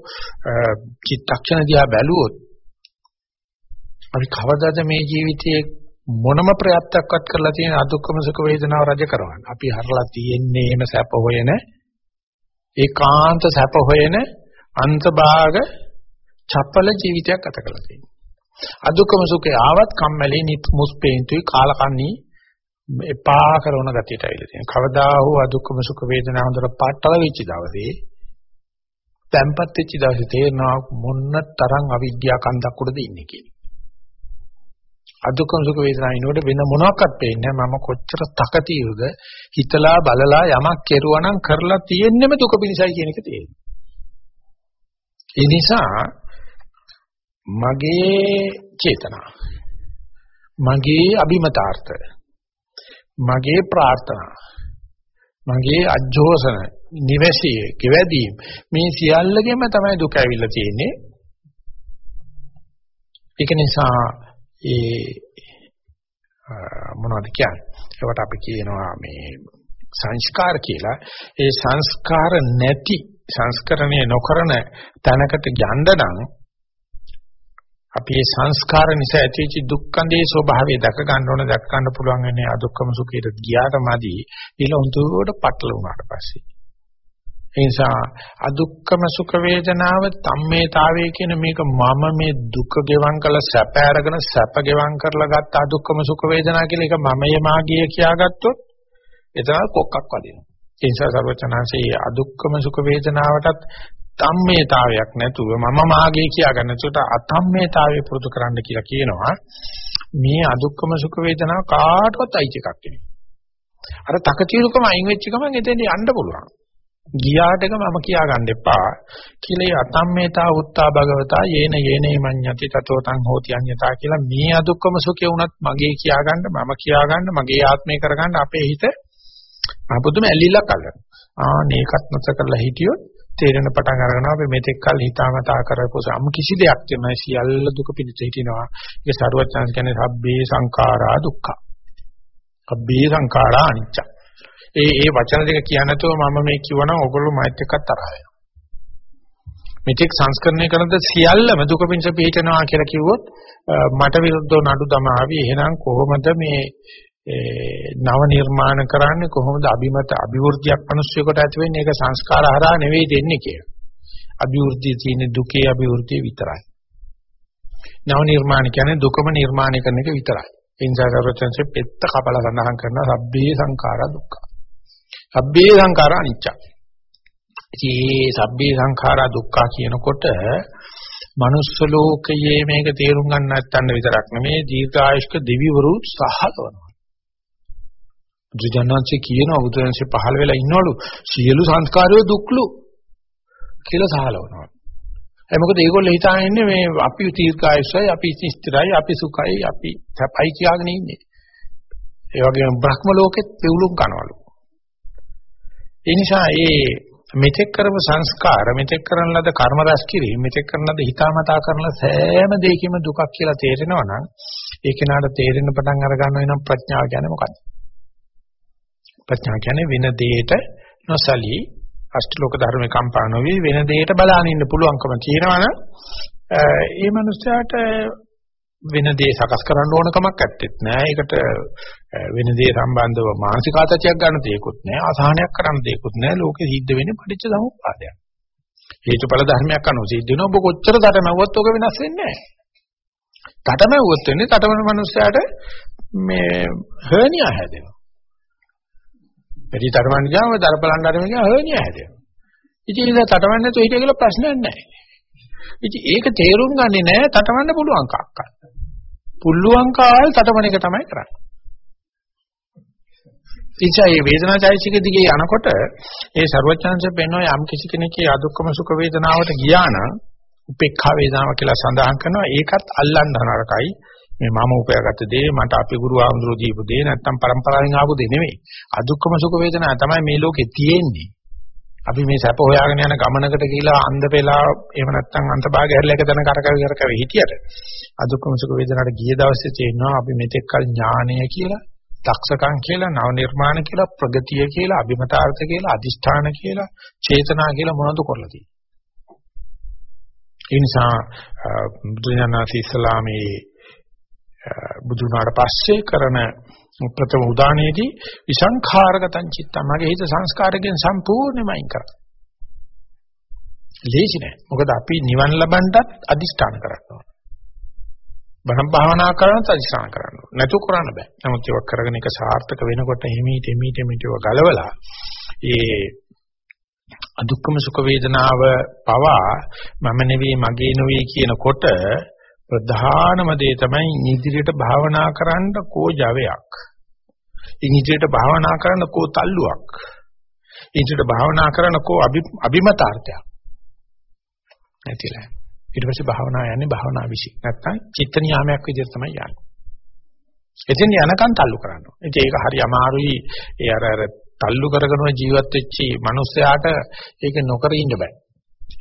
චිත්තක්ෂණ දිහා බැලුවොත් අපි කවදාද මේ ජීවිතයේ මොනම ප්‍රයත්නයක්වත් කරලා තියෙන අදුක්කම සුඛ වේදනාව රජ කරවන්න. අපි හරලා තියෙන්නේම සැප හොයන ඒකාන්ත සැප හොයන අන්තභාග චපල ජීවිතයක් ගත කරලා තියෙනවා. අදුක්කම සුඛේ ආවත් කම්මැලි නිත් මුස්පේන්තුයි කාලකන්ණී එපා කරන ගතියට ඇවිල්ලා තියෙනවා. කවදා හෝ අදුක්කම සුඛ වේදනා හොඳට පාටල වෙච්ච දවසේ තැම්පත් වෙච්ච දවසේ තේරෙනවා මොන්න තරම් අවිද්‍යා කන්දක් උඩද ඉන්නේ කියලා. අදුක්කම සුඛ වේදනා ඉනෝට වෙන මොනවාක්වත් පේන්නේ මම කොච්චර තකතියුද? හිතලා බලලා යමක් කෙරුවා නම් කරලා තියෙන්නෙම දුක පිණිසයි කියන එක තේරෙනවා. ඒ නිසා මගේ චේතනා මගේ අභිමතාර්ථ මගේ ප්‍රාර්ථනා මගේ අජෝසන නිවැසියේ කෙවැදීම් මේ සියල්ලගෙම තමයි දුක ඇවිල්ලා තියෙන්නේ. ඒක නිසා ඒ මොනවද කියන්නේ? ඒකට අපි කියනවා මේ සංස්කාර කියලා. ඒ සංස්කාර නැති සංස්කරණය නොකරන තැනකට යන්න නම් අපි මේ සංස්කාර නිසා ඇතිවෙච්ච දුක්ඛන්දේ ස්වභාවය දැක ගන්න ඕන දැක ගන්න පුළුවන් වෙන්නේ අදුක්කම සුඛයට ගියාට මදි. ඊළ උන්තුවට පටල වුණාට පස්සේ. ඒ නිසා අදුක්කම සුඛ වේදනාව තම්මේතාවය කියන මේක මම මේ දුක ගෙවම් කළ සැප අරගෙන සැප ගෙවම් කරලා ගත්ත අදුක්කම සුඛ වේදනා කියලා එක මමයේ මාගිය කියාගත්තොත් එතන කොක්කක් වදිනවා ඒ නිසා සර්වචනාංශයේ අදුක්කම සුඛ වේදනාවටත් තම්මේතාවයක් නැතුව මම මාගේ කියා ගන්න. ඒකට අතම්මේතාවය පුරුදු කරන්න කියලා කියනවා. මේ අදුක්කම සුඛ වේදනාව කාටවත් අයිති එකක් නෙවෙයි. අර තකතිරුකම අයින් වෙච්ච ගමන් එතෙන් යන්න පුළුවන්. ගියාටක මම කියා ගන්න එපා. කියලා අතම්මේතා උත්තා භගවතා යේන යේනේ මඤ්ඤති තතෝ තං හෝති අඤ්ඤතා කියලා මේ අදුක්කම සුඛය උනත් මගේ කියා ගන්න මම කියා ගන්න මගේ ආත්මය කරගන්න අපේ හිත අපුදුම ඇලිලා කල්ලා. ආ මේකත් නැත කරලා හිටියොත් තේරෙන පටන් අරගෙනවා අපි මෙතෙක් කල් හිතාමතා කරපු සම් කිසි දෙයක් තමයි සියල්ල දුක පිණිස හිටිනවා. ඒක සරුවත් chance කියන්නේ සබ්බේ සංඛාරා දුක්ඛ. සබ්බේ සංඛාරා අනිච්ච. ඒ ඒ වචන දෙක කියන නැතුව මම මේ කිව්වනම් ඔයගොල්ලෝ මයිත් එක්ක තරහ වෙනවා. මෙතෙක් සංස්කරණය කරනද සියල්ලම දුක පිණිස පිළිටනවා කියලා කිව්වොත් මට විරුද්ධව නඩු දමාවි. එහෙනම් කොහොමද මේ නව නිර්මාණ කරන්නේ කොහොමද අභිමත අභිවෘද්ධියක් මිනිස්සුෙකුට ඇති වෙන්නේ ඒක සංස්කාර හරහා නෙවෙයි දෙන්නේ කියලා. අභිවෘද්ධිය තියෙන දුකේ අභිවෘද්ධිය විතරයි. නව නිර්මාණ කියන්නේ දුකම නිර්මාණය කරන එක විතරයි. ඒ නිසා සර්වචන්සේ පෙත්ත කපල සඳහන් කරන සබ්බේ සංඛාරා දුක්ඛ. සබ්බේ සංඛාරා අනිච්ච. ඉතින් සබ්බේ සංඛාරා දුක්ඛ කියනකොට මනුස්ස ලෝකයේ මේක තේරුම් ගන්න නැත්තන් විතරක් නෙමේ දීර්ඝායුෂ්ක දෙවිවරු සහලවනවා. බුදුජානන්සේ කියනවා බුදුන්සේ පහළ වෙලා ඉන්නවලු සියලු සංස්කාරයෝ දුක්ලු කියලා සහලවනවා. ඒ මොකද ඒගොල්ලෝ හිතාගෙන ඉන්නේ මේ අපි තීර්ඝායසයි අපි ස්ථිරයි අපි සුඛයි අපි සපයි කියාගෙන ඉන්නේ. ඒ වගේම බ්‍රහ්ම ලෝකෙත් පෙවුලුම් කරනවලු. ඒ නිසා ඒ මෙතෙක් කරපු සංස්කාර මෙතෙක් කරන ලද කර්ම රැස් කිරීම මෙතෙක් කරන ලද හිතාමතා කරන සෑම දෙයකම දුකක් කියලා තේරෙනවා නම් ඒ කෙනාට තේරෙන පටන් අර ගන්න වෙනම් ප්‍රඥාව කියන්නේ මොකක්ද? ප්‍රඥාව කියන්නේ වෙන දෙයකට නොසලී අෂ්ටලෝක ධර්මේ කම්පා නොවි වෙන දෙයකට බලාගෙන ඉන්න පුළුවන්කම තියෙනවනම් ඒ මනුස්සයාට වෙන දේ සකස් කරන්න ඕන කමක් ඇත්තෙත් නෑ. ඒකට වෙන දේ සම්බන්ධව මානසික ආතතියක් ගන්න දෙයක්වත් නෑ. අසහනයක් කරන්න දෙයක්වත් නෑ. ලෝකෙ සිද්ධ වෙන්නේ පටිච්ච සමුප්පාදයක්. හේතුඵල ධර්මයක් අනුව සිද්ධ වෙන ඔබ කොච්චර තටමැව්වත් ඔක වෙනස් වෙන්නේ නෑ. තටමැව්වොත් වෙන්නේ තටමන මනුස්සයාට මේ හර්නියා හැදෙනවා. වැඩි තටමන්න ගියාම දරපලන්න අරගෙන ගියා හර්නියා හැදෙනවා. ඉතින් ඒක තටමන්න නැතුව හිටිය කියලා ප්‍රශ්නයක් නෑ. ඉතින් ඒක තේරුම් ගන්නේ නෑ තටමන්න පුළුවන් කක්ක. පුළුවන් කාල් තටමන එක තමයි කරන්නේ. ඉච්ඡා මේ වේදනාචෛසික දිගේ යනකොට ඒ ਸਰවඥාංශ පෙන්වන යම් කිසි කෙනෙක්ගේ අදුක්කම සුඛ වේදනාවට ගියා නම් උපේක්ඛා වේදනාව කියලා සඳහන් කරනවා ඒකත් අල්ලන්න නරකයි. මේ මම උපයාගත්ත දේ මට අපේ ගුරු ආමඳුරෝ දීපු දේ නැත්තම් પરම්පරාවෙන් ආපු දේ නෙමෙයි. අදුක්කම සුඛ වේදනාව තමයි මේ ලෝකේ තියෙන්නේ. අපි මේ සැප හොයාගෙන යන ගමනකට ගිහිලා අන්ධ වෙලා එහෙම නැත්නම් අන්තභාගය හැරලා එක තැන කරකව කරකව හිටියට අදුක්කම සුඛ වේදනාවට ගිය දවසේ තේරෙනවා අපි මෙතෙක් කල ඥානය කියලා දක්ෂකම් කියලා නව නිර්මාණ කියලා ප්‍රගතිය කියලා අභිමතාර්ථ කියලා අදිෂ්ඨාන කියලා චේතනා කියලා මොනවද කරලා තියෙන්නේ? ඒ නිසා බුදුජානක ඉස්ලාමයේ බුදුනාට පස්සේ කරන ප්‍රථම උදානයේදී විසංඛාරගතං චිත්තම් මගේ හිත සංස්කාරයෙන් සම්පූර්ණයෙන්ම අයින් කරා. ලේසි නෑ. මොකද අපි නිවන් ලබන්නත් අදිෂ්ඨාන කරනවා. බණ භාවනා කරනත් අදිෂ්ඨාන කරනවා. නැතු කරන්න බෑ. නමුත් ඒක කරගෙන එක සාර්ථක වෙනකොට හිමීට හිමීට හිමීට ගලවලා ඒ අදුක්කම සුඛ වේදනාව පවා මම නෙවෙයි මගේ නෙවෙයි කියනකොට ප්‍රධානම දේ තමයි ඉදිරියට භාවනා කරන්න කෝ ජවයක්. ඉදිරියට භාවනා කරන්න කෝ තල්ලුවක්. ඉදිරියට භාවනා කරන්න කෝ අභිමතාර්ථයක්. නැතිලා. ඊට පස්සේ භාවනා යන්නේ භාවනා විශ්ි. නැත්තම් චිත්ත නියාමයක් විදිහට තමයි යන්නේ. එතෙන් යනකම් තල්ලු කරනවා. ඉතින් ඒක හරි අමාරුයි. ඒ අර අර තල්ලු කරගෙන ජීවත් වෙච්ච මිනිස්සයාට ඒක නොකර ඉන්න බෑ.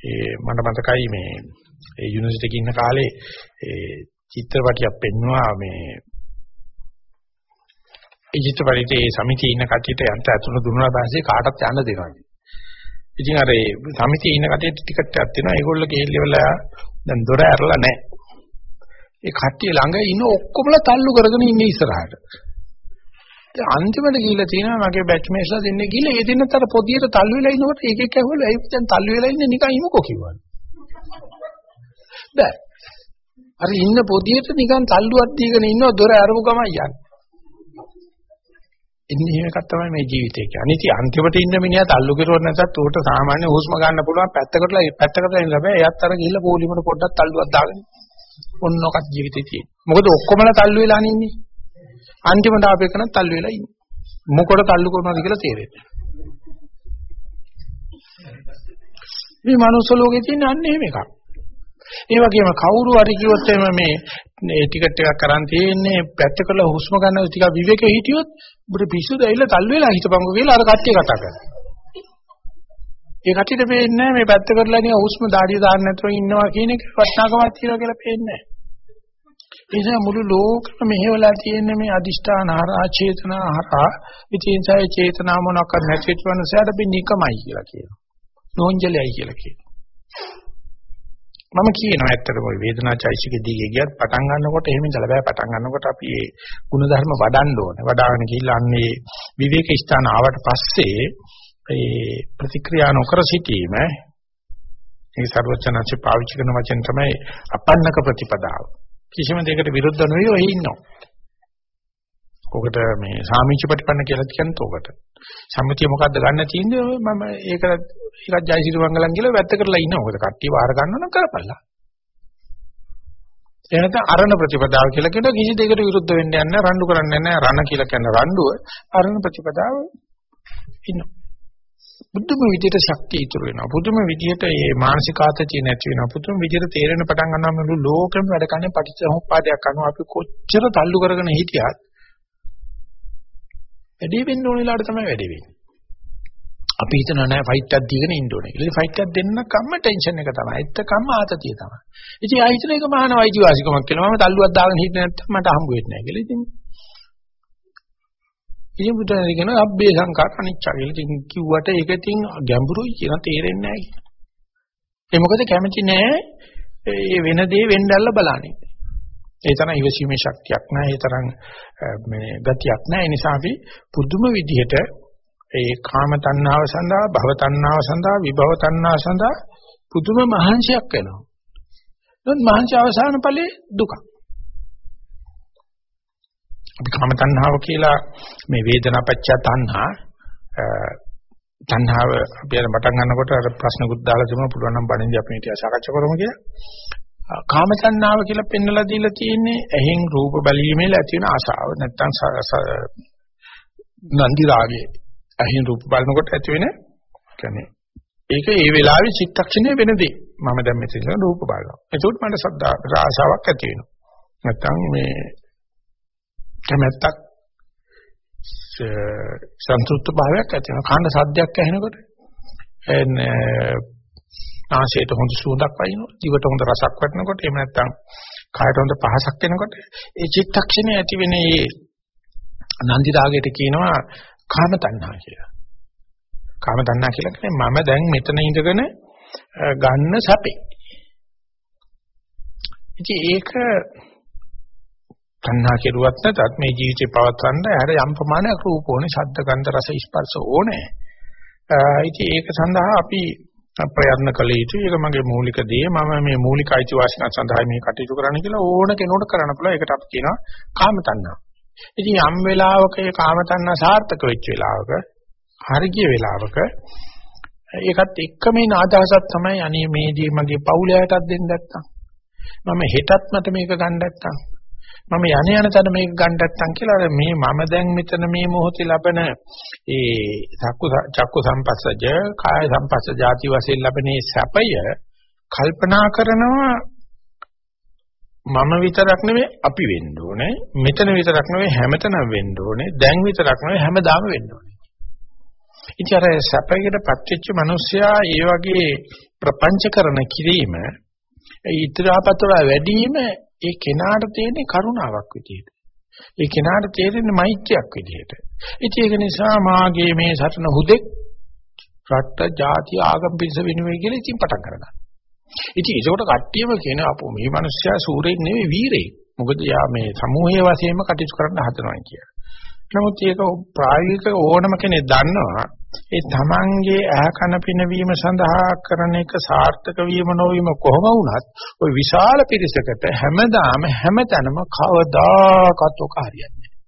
ඒ මට මතකයි මේ ඒ යුනිවර්සිටි එකේ ඉන්න කාලේ ඒ චිත්‍රපටියක් පෙන්වුවා මේ ඒ චිත්‍රපටියේ ඒ සමිතියේ ඉන්න කට්ටියට යන්ත ඇතුළු දුන්නා පස්සේ කාටවත් යන්න දෙනවා. ඉතින් අර ඒ සමිතියේ ඉන්න කට්ටියට ටිකට් එකක් තියෙනවා. ඒගොල්ලෝ ගිහිල්ලා දැන් දොර ඇරලා නැහැ. ඒ කට්ටිය ළඟ ඉන්න ඔක්කොමලා තල්ලු කරගෙන ඉන්නේ ඉස්සරහට. ඉතින් අන්තිමට ගිහිල්ලා තියෙනවා මගේ බැච්මේට්ස්ලා දෙන්නේ ගිහිල්ලා ඒ දෙන්නතර පොදියට තල්ලු වෙලා ඉනකොට එක එක ඇහුවල ඒ දැන් තල්ලු වෙලා ඉන්නේ නිකන් ඉමුකෝ කිව්වා. බෑ. අර ඉන්න පොදියට නිකන් තල්ලුවක් දීගෙන ඉන්නව දොර අරපු ගමන් යන්නේ. ඉන්නේ එහෙම එකක් තමයි මේ ජීවිතේ කියන්නේ. ඉතින් අන්තිමට ඉන්න මිනිහා තල්ලු කෙරුවොත් නැත්නම් උකට සාමාන්‍ය හුස්ම ගන්න පුළුවන් පැත්තකටලා පැත්තකටලා ඉන්න බෑ. එයාත් අර ගිහිල්ලා පොලිමට පොඩ්ඩක් තල්ලුවක් දාගෙන. ඔන්නෝකත් ජීවිතේ තියෙන්නේ. මොකද ඔක්කොමලා තල්ලු වෙලා නින්නේ. අන්තිමට ආපේකන තල්ලු වෙලා ඉන්නේ. මොකට තල්ලු කරනවද කියලා තේරෙන්නේ. මේ මනුස්ස ලෝකේ තියෙන අන්න එහෙම එකක්. ඒ වගේම කවුරු හරි කිව්වොත් එimhe මේ මේ ටිකට් එකක් කරන් තියෙන්නේ පැත්තකල හුස්ම ගන්න ටික විවේක හිටියොත් ඔබට පිස්සුද ඇවිල්ලා තල් වෙලා හිටපංගු කියලා අර කට්ටිය කතා කරනවා. ඒ කට්ටියට පේන්නේ මේ පැත්ත කරලා නේ හුස්ම දාඩිය දාන්න නැතුව ඉන්නවා කියන එක වටිනාකමක් තියනවා කියලා පේන්නේ නැහැ. ඒ නිසා මුළු ලෝකෙම මෙහෙवला තියෙන මේ අදිෂ්ඨාන හරහා චේතනා හරහා විචින්සය චේතනා මොනක්වත් නැතිවෙච්ච මනුස්සයාට අපි නිකමයි කියලා කියනවා. නෝන්ජලයි කියලා කියනවා. මම කියනවා ඇත්තටම ওই වේදනා චෛසිකේ දිගේ ගියත් පටන් ගන්නකොට එහෙම ඉඳලා බෑ පටන් ගන්නකොට අපි ඒ ಗುಣධර්ම වඩන්න ඕනේ. වඩාගෙන ගිහිල්ලා අන්නේ විවේක ස්ථාන ආවට පස්සේ ඒ ප්‍රතික්‍රියා නොකර සිටීම ඒ ਸਰවචනanse පාවිච්චි කරන වචන තමයි අපන්නක ප්‍රතිපදාව. කිසිම දෙයකට විරුද්ධ නොවි ඔය ඉන්නවා. ඔකට මේ සාමිච්ච ප්‍රතිපන්න කියලා කියන්නේ උකට. සම්මුතිය මොකද්ද ගන්න තියෙන්නේ මම ඒක ඒකත් ජයසිරි මංගලම් කියලා වැත්ත කරලා ඉන්නවා. මොකද කට්ටිය වාර ගන්න නම් කරපල්ලා. එහෙනම් අරණ ප්‍රතිපදාව කියලා කියන කිසි දෙයකට විරුද්ධ වෙන්න යන්නේ රණ්ඩු කරන්නේ නැහැ. රණ කියලා කියන රණ්ඩුව අරණ ප්‍රතිපදාව ඉන්නවා. බුදුම විදියට ශක්තිය ඉතුරු වෙනවා. බුදුම විදියට මේ මානසික ආතතිය නැති වෙනවා. බුදුම විදියට තේරෙන පටන් ගන්නවා මුළු ලෝකෙම වැඩ කරන්නේ පටිච්චසමුප්පාදයක් අනුව අපි කොච්චර තල්ලු කරගෙන හිටියත් වැඩි වෙන්න ඕන වෙලාවට තමයි වැඩි වෙන්නේ. අපි හිතනවා නෑ ෆයිට් එකක් දීගෙන ඉන්න ඕනේ කියලා. ෆයිට් එකක් දෙන්න කම්ම ටෙන්ෂන් එක තමයි. එත්තකම්ම ආතතිය තමයි. ඉතින් ආ හිතන එක මහාන වෛද්‍යවාසිකමක් කියලා. මම තල්ලුවක් දාගෙන හිටියේ නැත්නම් මට හම්බ වෙන්නේ නෑ කියලා. ඉතින් ඉතින් බුදුන් කියන අබ්බේ සංකාර අනිච්චා කියලා. ඉතින් කිව්වට ඒක ඉතින් ගැඹුරුයි කියන තේරෙන්නේ නෑ කියලා. ඒ මොකද කැමති නෑ ඒ වෙන දේ වෙන්නැල්ල බලන්නේ. ඒ තරම් ඉවසීමේ ශක්තියක් නැහැ. ඒ තරම් මේ ගතියක් නැහැ. ඒ නිසා අපි පුදුම විදිහට ඒ කාම තණ්හාව සඳහා, භව තණ්හාව සඳහා, විභව තණ්හාව සඳහා පුදුම මහන්සියක් වෙනවා. නමුත් මහන්සි අවසාන ඵලයේ දුක. අපි කාම තණ්හාව කියලා මේ වේදනා පච්ච තණ්හා තණ්හාව අපි අර පටන් ගන්නකොට අර ප්‍රශ්නකුත් දාලා තිබුණා පුළුවන් නම් බණින්දී අපි මේක සාකච්ඡා කරමු කියලා. කාම තණ්හාව කියලා පෙන්වලා දීලා තියෙන්නේ ඇහෙන් රූප බැලීමේ ඇති වෙන ආශාව නැත්තම් නන්දි රාගය. ඇහෙන් රූප බලනකොට ඇති වෙන කියන්නේ ඒක ඒ වෙලාවේ චිත්තක්ෂණය වෙන දේ. මම දැන් මෙතන රූප බලනවා. එතකොට මට සද්දා ආශාවක් ඇති වෙනවා. නැත්තම් මේ කැමැත්තක් සන්තුෂ්ත භාවයක් ඇති වෙනවා. කාණ්ඩ සද්දයක් ඇහෙනකොට එන්නේ නාසයට හොඳ සුවඳක් වයින්නවා. දිවට හොඳ රසක් වටනකොට එහෙම නැත්නම් කායට හොඳ පහසක් එනකොට ඒ චිත්තක්ෂණය ඇති වෙන මේ නන්දි රාගයට කියනවා කාම තණ්හා කියලා. කාම තණ්හා කියලා කියන්නේ මම දැන් මෙතන ඉඳගෙන ගන්න සැපේ. ඉතින් ඒක තණ්හා කෙරුවත් නැතත් මේ ජීවිතේ පවත්වන්න ඇර යම් ප්‍රමාණයක් රූප ඕනේ, ශබ්ද, ගන්ධ, රස, ස්පර්ශ ඕනේ. ඉතින් ඒක සඳහා අපි ප්‍රයත්න කළ යුතුයි. ඒක මගේ මූලික දේ. මම මේ මූලික අයිතිවාසිකම් සඳහා මේ කටයුතු කරන්න කියලා ඕන කෙනෙකුට කරන්න පුළුවන්. ඒකට අපි කියනවා කාම තණ්හා. ඉතින් යම් වෙලාවක ඒ කාම තණ්හා සාර්ථක වෙච්ච වෙලාවක, හරි ගිය වෙලාවක ඒකත් එක්කම ඉන අදහසක් තමයි අනේ මේදී මගේ පවුලයටත් දෙන්න නැත්තම්. මම හෙටත් මට මේක ගන්න නැත්තම්. මම යණ යන තැන මේක ගන්න නැත්තම් කියලා මේ මම දැන් මෙතන මේ මොහොතේ ලබන ඒ චක්කු චක්කු සම්පස්සජ කාය සම්පස්සජ ආති වශයෙන් ලැබෙන සැපය කල්පනා කරනවා මම විතරක් නෙවෙයි අපි වෙන්න ඕනේ. මෙතන විතරක් නෙවෙයි හැමතැනම වෙන්න ඕනේ. දැන් විතරක් නෙවෙයි හැමදාම වෙන්න ඕනේ. ඉතින් අර සැපයකට පත්වෙච්ච මිනිස්සයා ඒ වගේ ප්‍රපංචකරණ කිරීම ඊතරාපතර වැඩිම ඒ කෙනාට තියෙන කරුණාවක් විදියට. ඒ කෙනාට තේරෙන්නේ මෛත්‍රියක් විදියට. ඉතින් ඒක නිසා මාගේ මේ සටන හුදෙක් රට, ජාති, ආගම් පිළිස වෙනුවේ කියලා ඉතින් පටන් ගන්නවා. ඉතින් ඒකට කට්ටියම කියන අපෝ මේ මිනිස්සයා සූරෙක් නෙවෙයි වීරයෙක්. මොකද යා මේ සමූහයේ වශයෙන්ම කටයුතු කරන්න හදනවා කියලා. නමුත් ඒක ප්‍රායෝගික ඕනම කෙනෙක් දන්නවා ඒ තමන්ගේ ඇහ කන පිනවීම සඳහා කරන එක සාර්ථක වීම නොවීම කොහොම වුණත් ওই විශාල පිරිසකට හැමදාම හැමතැනම කවදාකවත් ඔක හරියන්නේ නැහැ.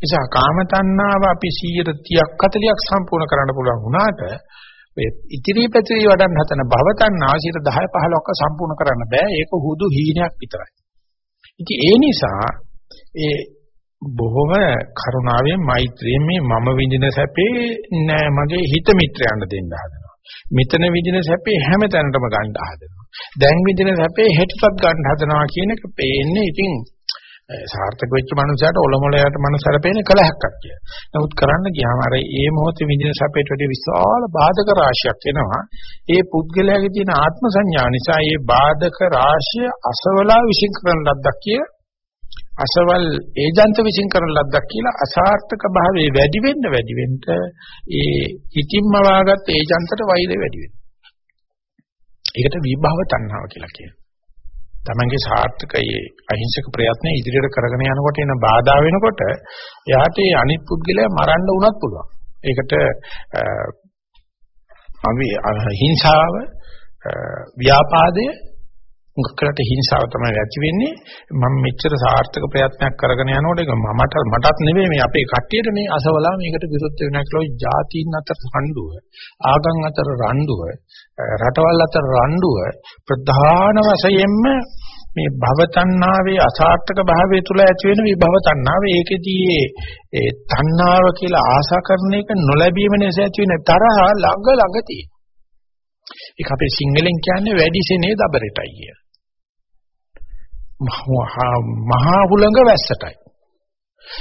නිසා කාම තණ්හාව අපි 130ක් 40ක් සම්පූර්ණ කරන්න පුළුවන් වුණාට ඔය ඉතිරි පැතිරි වඩන් හතන භව තණ්හාව 10 15ක් සම්පූර්ණ කරන්න බෑ. ඒක හුදු හීනයක් විතරයි. ඉතින් ඒ නිසා ඒ බොහොම කරුණාවෙන් මෛත්‍රියෙන් මේ මම විඳින සැපේ නෑ මගේ හිත මිත්‍රයන්ට දෙන්න හදනවා. මෙතන විඳින සැපේ හැමතැනටම ගන්න හදනවා. දැන් විඳින සැපේ හෙටටත් ගන්න හදනවා කියන එක පේන්නේ ඉතින් සාර්ථක වෙච්ච මනුස්සයාට ඔලොමලයට මනුස්සයර පේන කලහක්ක් කිය. නමුත් කරන්න ගියාම අර ඒ මොහොතේ විඳින සැපේට වඩා විශාල බාධක රාශියක් එනවා. ඒ පුද්ගලයාගේ තියෙන ආත්ම සංඥා නිසා ඒ බාධක රාශිය අසවලා විශ්ින් කරන ලද්දක් කිය අසවල් ඒජන්ත විසින් කරන ලද්දක් කියලා අසාර්ථක භාවයේ වැඩි වෙන්න වැඩි වෙන්න ඒ හිතින්ම වාගත් ඒජන්තට වෛරය වැඩි වෙනවා. ඒකට විභව තණ්හාව කියලා කියනවා. තමන්ගේ සාර්ථකයේ අහිංසක ප්‍රයත්න ඉදිරියට කරගෙන යනකොට එන බාධා වෙනකොට එයාට ඒ අනිත් පුද්ගලයා මරන්න උනත් පුළුවන්. ඒකට අපි හිංසාව ව්‍යාපාදය මුක්කලට හිංසාව තමයි ඇති වෙන්නේ මම මෙච්චර සාර්ථක ප්‍රයත්නයක් කරගෙන යනකොට ඒක මමට මටත් නෙවෙයි මේ අපේ කට්ටියට මේ අසවලා මේකට විරුද්ධ වෙනවා කියලා ජාතීන් අතර රණ්ඩුව ආගම් අතර රණ්ඩුව රටවල් අතර රණ්ඩුව ප්‍රධාන වශයෙන්ම මේ භවතණ්ණාවේ අසාර්ථක භාවය තුල ඇති වෙන විභව තණ්හාව ඒකෙදී ඒ තණ්හාව කියලා ආශා කරන එක නොලැබීම නිසා ඇති වෙන තරහ ළඟ ළඟ තියෙන. ඒක අපේ සිංහලෙන් කියන්නේ වැඩිසෙනේ දබරටයි කිය. මහා හුළඟ වැස්සටයි.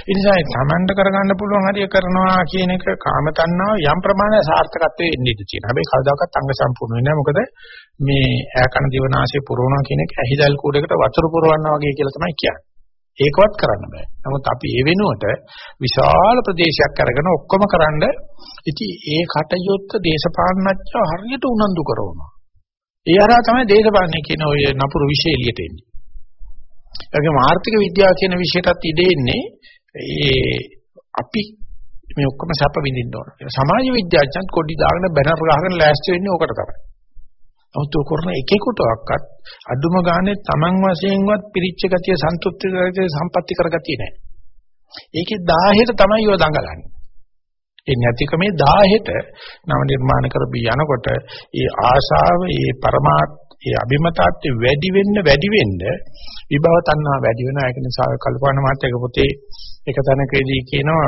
ඒ නිසා තමන්ට කරගන්න පුළුවන් හරිය කරනවා කියන එක කාම තණ්හාව යම් ප්‍රමාණයක් සාර්ථකත්වයේ එන්නේ ඉඳී තියෙනවා. හැබැයි කවදාකවත් අංග සම්පූර්ණ වෙන්නේ නැහැ. මොකද මේ ඈකන දිවනාශය පුරවනවා කියන එක ඇහිදල් කූඩේකට වතුර පුරවනවා වගේ කියලා තමයි කියන්නේ. ඒකවත් කරන්න බෑ. නමුත් අපි ඒ වෙනුවට විශාල ප්‍රදේශයක් අරගෙන ඔක්කොම කරන්න ඉතින් ඒ කටයුත්ත දේශපාලනඥයෝ හරියට උනන්දු කරනවා. ඒ හරහා තමයි දේශපාලනය කියන ඔය නපුරු විෂය එළියට එන්නේ. ඒකම ආර්ථික විද්‍යාව කියන විෂයටත් ඉඩ එන්නේ ඒ අපි මේ ඔක්කොම සැප විඳින්න ඕන. සමාජ විද්‍යාඥයන් කොඩි දාගෙන බැනර් ගහගෙන ලෑස්ති වෙන්නේ ඕකට තමයි. නමුත් ඔය කරන එකෙකුටවත් අදුම ගානේ Taman වශයෙන්වත් පිරිච්ච ගතිය සන්තුෂ්ටි ගතිය සම්පatti කරගතිය නැහැ. ඒකේ 10ට තමයි ඔය දඟලන්නේ. ඒ නැතිකමේ 10ට නව නිර්මාණ කරපී යනකොට ඒ ආශාව, ඒ પરමාර්ථ, ඒ අභිමතාර්ථය වැඩි වෙන්න වැඩි වෙන්න විභව තණ්හා වැඩි වෙනවා. ඒක නිසා කල්පනා මාත්‍යක පොතේ එක තැනකදී කියනවා